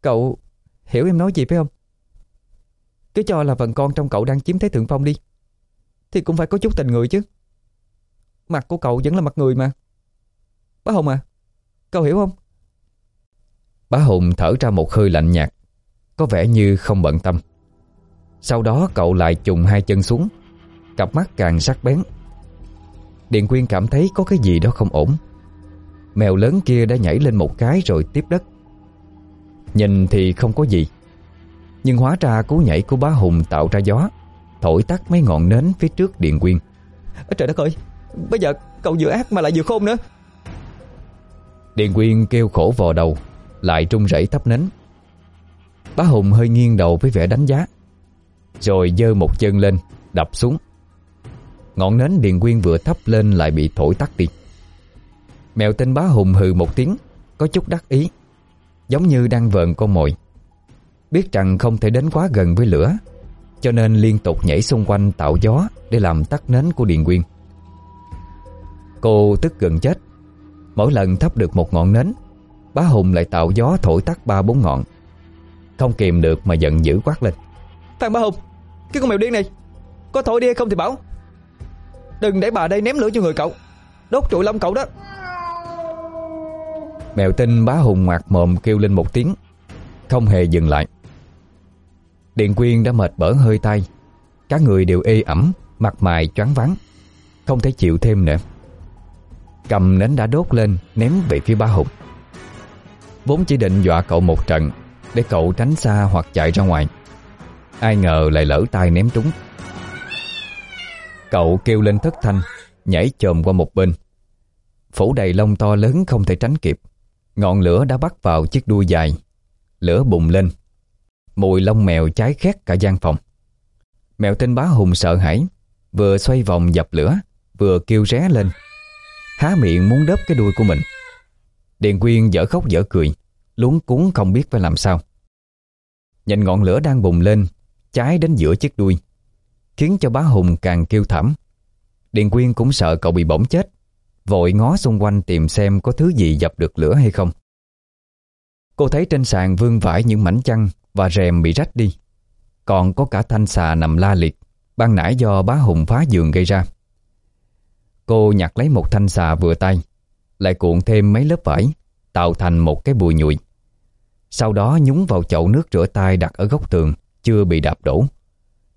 Cậu hiểu em nói gì phải không? Cứ cho là phần con trong cậu đang chiếm thế thượng phong đi, Thì cũng phải có chút tình người chứ. Mặt của cậu vẫn là mặt người mà. Bá Hùng à Cậu hiểu không? Bá Hùng thở ra một hơi lạnh nhạt Có vẻ như không bận tâm. Sau đó cậu lại trùng hai chân xuống Cặp mắt càng sắc bén. Điện Quyên cảm thấy có cái gì đó không ổn. Mèo lớn kia đã nhảy lên một cái rồi tiếp đất. Nhìn thì không có gì Nhưng hóa ra cú nhảy của bá Hùng tạo ra gió Thổi tắt mấy ngọn nến phía trước Điện Quyên. Trời đất ơi Bây giờ cậu vừa ác mà lại vừa khôn nữa. Điền Quyên kêu khổ vò đầu, Lại trung rẩy thấp nến. Bá Hùng hơi nghiêng đầu với vẻ đánh giá, Rồi dơ một chân lên, Đập xuống. Ngọn nến Điền Quyên vừa thấp lên Lại bị thổi tắt đi. Mèo tên bá Hùng hừ một tiếng, Có chút đắc ý, Giống như đang vờn con mồi. Biết rằng không thể đến quá gần với lửa, Cho nên liên tục nhảy xung quanh tạo gió Để làm tắt nến của Điền Quyên. Cô tức gần chết. Mỗi lần thắp được một ngọn nến Bá Hùng lại tạo gió thổi tắt ba bốn ngọn. Không kìm được mà giận dữ quát lên. Phan Bá Hùng Cái con mèo điên này Có thổi đi hay không thì bảo. Đừng để bà đây ném lửa cho người cậu Đốt trụi lông cậu đó. Mèo tinh bá hùng ngoạc mồm kêu lên một tiếng Không hề dừng lại. Điện quyên đã mệt bở hơi tay Cả người đều ê ẩm Mặt mày choáng váng Không thể chịu thêm nữa Cầm nến đã đốt lên, Ném về phía bá hùng. Vốn chỉ định dọa cậu một trận Để cậu tránh xa hoặc chạy ra ngoài. Ai ngờ lại lỡ tay ném trúng. Cậu kêu lên thất thanh, Nhảy chồm qua một bên. Phủ đầy lông to lớn không thể tránh kịp. Ngọn lửa đã bắt vào chiếc đuôi dài. Lửa bùng lên. Mùi lông mèo cháy khét cả gian phòng. Mèo tên bá hùng sợ hãi, Vừa xoay vòng dập lửa, Vừa kêu ré lên. Há miệng muốn đớp cái đuôi của mình. Điền Quyên dở khóc dở cười, Luống cuốn không biết phải làm sao. Nhìn ngọn lửa đang bùng lên, Cháy đến giữa chiếc đuôi, Khiến cho bá Hùng càng kêu thảm. Điền Quyên cũng sợ cậu bị bỏng chết, Vội ngó xung quanh tìm xem có thứ gì dập được lửa hay không. Cô thấy trên sàn vương vãi những mảnh chăn Và rèm bị rách đi, Còn có cả thanh xà nằm la liệt, Ban nãy do bá Hùng phá giường gây ra. Cô nhặt lấy một thanh xà vừa tay, Lại cuộn thêm mấy lớp vải, Tạo thành một cái bùi nhụy Sau đó nhúng vào chậu nước rửa tay đặt ở góc tường, Chưa bị đạp đổ.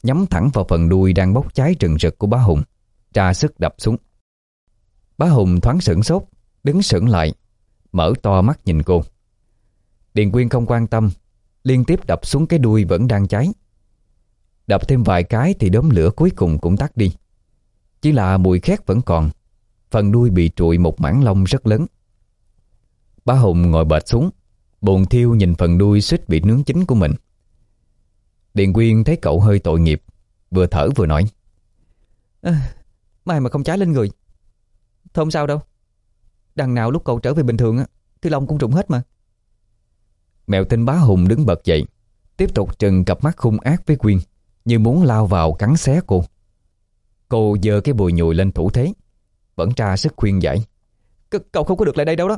Nhắm thẳng vào phần đuôi đang bốc cháy rừng rực của bá Hùng, Ra sức đập xuống. Bá Hùng thoáng sửng sốt, Đứng sững lại, Mở to mắt nhìn cô. Điền Quyên không quan tâm, Liên tiếp đập xuống cái đuôi vẫn đang cháy. Đập thêm vài cái Thì đốm lửa cuối cùng cũng tắt đi. Chỉ là mùi khét vẫn còn. Phần đuôi bị trụi một mảng lông rất lớn. Bá Hùng ngồi bệt xuống. Buồn thiêu nhìn phần đuôi suýt bị nướng chín của mình. Điền Quyên thấy cậu hơi tội nghiệp Vừa thở vừa nói. À, Mai mà không trái lên người. Thôi không sao đâu. Đằng nào lúc cậu trở về bình thường á Thì lòng cũng trụng hết mà. Mèo tinh bá hùng đứng bật dậy Tiếp tục trừng cặp mắt hung ác với Quyên Như muốn lao vào cắn xé cô Cô dơ cái bùi nhùi lên thủ thế. Vẫn tra sức khuyên giải. C, Cậu không có được lại đây đâu đó.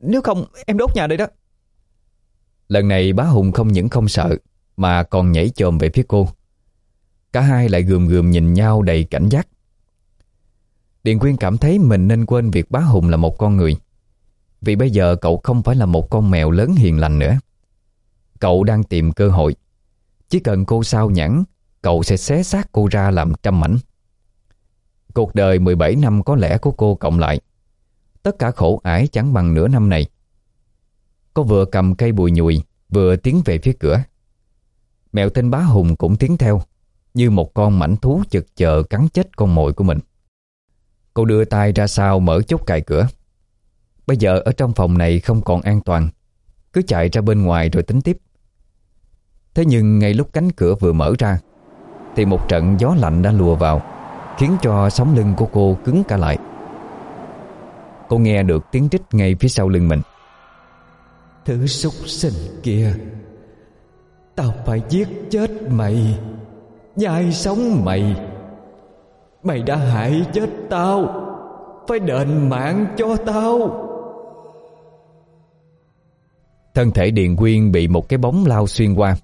Nếu không, em đốt nhà đây đó. Lần này bá Hùng không những không sợ, Mà còn nhảy chồm về phía cô. Cả hai lại gườm gườm nhìn nhau đầy cảnh giác. Điền Quyên cảm thấy mình nên quên việc bá Hùng là một con người. Vì bây giờ cậu không phải là một con mèo lớn hiền lành nữa. Cậu đang tìm cơ hội. Chỉ cần cô sao nhãn Cậu sẽ xé xác cô ra làm trăm mảnh. Cuộc đời 17 năm có lẽ của cô cộng lại. Tất cả khổ ải chẳng bằng nửa năm này. Cô vừa cầm cây bùi nhùi, Vừa tiến về phía cửa. Mèo tên bá hùng cũng tiến theo, Như một con mảnh thú chực chờ cắn chết con mồi của mình. Cô đưa tay ra sau mở chốt cài cửa. Bây giờ ở trong phòng này không còn an toàn, Cứ chạy ra bên ngoài rồi tính tiếp. Thế nhưng ngay lúc cánh cửa vừa mở ra, Thì một trận gió lạnh đã lùa vào. Khiến cho sống lưng của cô cứng cả lại. Cô nghe được tiếng trích ngay phía sau lưng mình. Thứ súc sinh kia Tao phải giết chết mày Nhai sống mày. Mày đã hại chết tao Phải đền mạng cho tao. Thân thể Điền Quyên bị một cái bóng lao xuyên qua.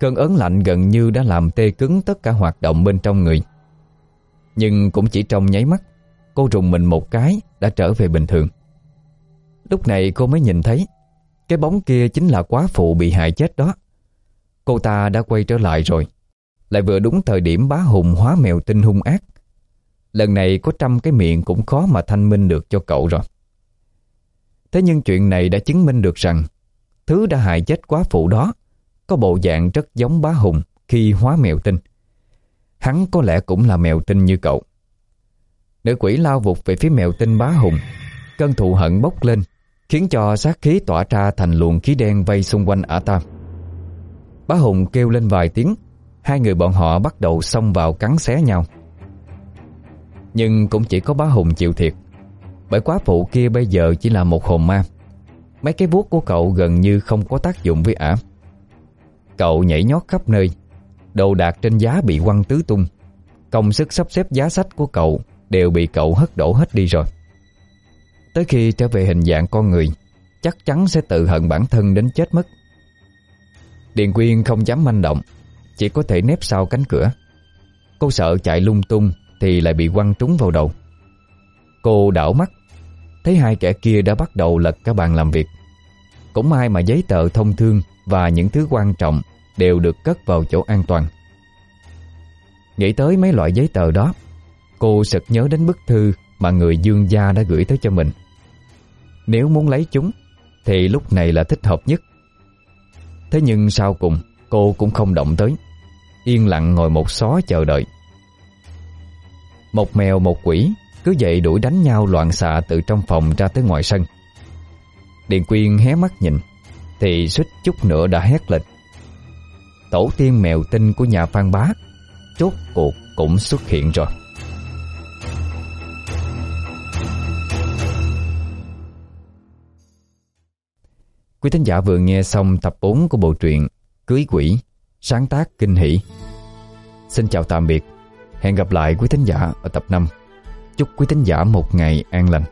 Cơn ớn lạnh gần như đã làm tê cứng tất cả hoạt động bên trong người nhưng cũng chỉ trong nháy mắt, Cô rùng mình một cái đã trở về bình thường. Lúc này cô mới nhìn thấy, Cái bóng kia chính là quá phụ bị hại chết đó. Cô ta đã quay trở lại rồi, Lại vừa đúng thời điểm bá hùng hóa mèo tinh hung ác. Lần này có trăm cái miệng cũng khó mà thanh minh được cho cậu rồi. Thế nhưng chuyện này đã chứng minh được rằng, Thứ đã hại chết quá phụ đó, Có bộ dạng rất giống bá hùng khi hóa mèo tinh. Hắn có lẽ cũng là mèo tinh như cậu. Nữ quỷ lao vụt về phía mèo tinh bá hùng. Cơn thù hận bốc lên, Khiến cho sát khí tỏa ra thành luồng khí đen vây xung quanh ả tam Bá hùng kêu lên vài tiếng, Hai người bọn họ bắt đầu xông vào cắn xé nhau. Nhưng cũng chỉ có bá hùng chịu thiệt, Bởi quá phụ kia bây giờ chỉ là một hồn ma. Mấy cái vuốt của cậu gần như không có tác dụng với ả. Cậu nhảy nhót khắp nơi Đồ đạc trên giá bị quăng tứ tung. Công sức sắp xếp giá sách của cậu Đều bị cậu hất đổ hết đi rồi. Tới khi trở về hình dạng con người, Chắc chắn sẽ tự hận bản thân đến chết mất. Điền Quyên không dám manh động, Chỉ có thể nép sau cánh cửa. Cô sợ chạy lung tung Thì lại bị quăng trúng vào đầu. Cô đảo mắt, Thấy hai kẻ kia đã bắt đầu lật cả bàn làm việc. Cũng may mà giấy tờ thông thương Và những thứ quan trọng Đều được cất vào chỗ an toàn. Nghĩ tới mấy loại giấy tờ đó, Cô sực nhớ đến bức thư Mà người dương gia đã gửi tới cho mình. Nếu muốn lấy chúng, Thì lúc này là thích hợp nhất. Thế nhưng sau cùng, Cô cũng không động tới, Yên lặng ngồi một xó chờ đợi. Một mèo một quỷ Cứ vậy đuổi đánh nhau loạn xạ Từ trong phòng ra tới ngoài sân. Điền Quyên hé mắt nhìn, Thì suýt chút nữa đã hét lên. Tổ tiên mèo tinh của nhà Phan Bá Chốt cuộc cũng xuất hiện rồi Quý thính giả vừa nghe xong tập 4 của bộ truyện Cưới quỷ, sáng tác kinh hỷ. Xin chào tạm biệt. Hẹn gặp lại quý thính giả ở tập 5. Chúc quý thính giả một ngày an lành.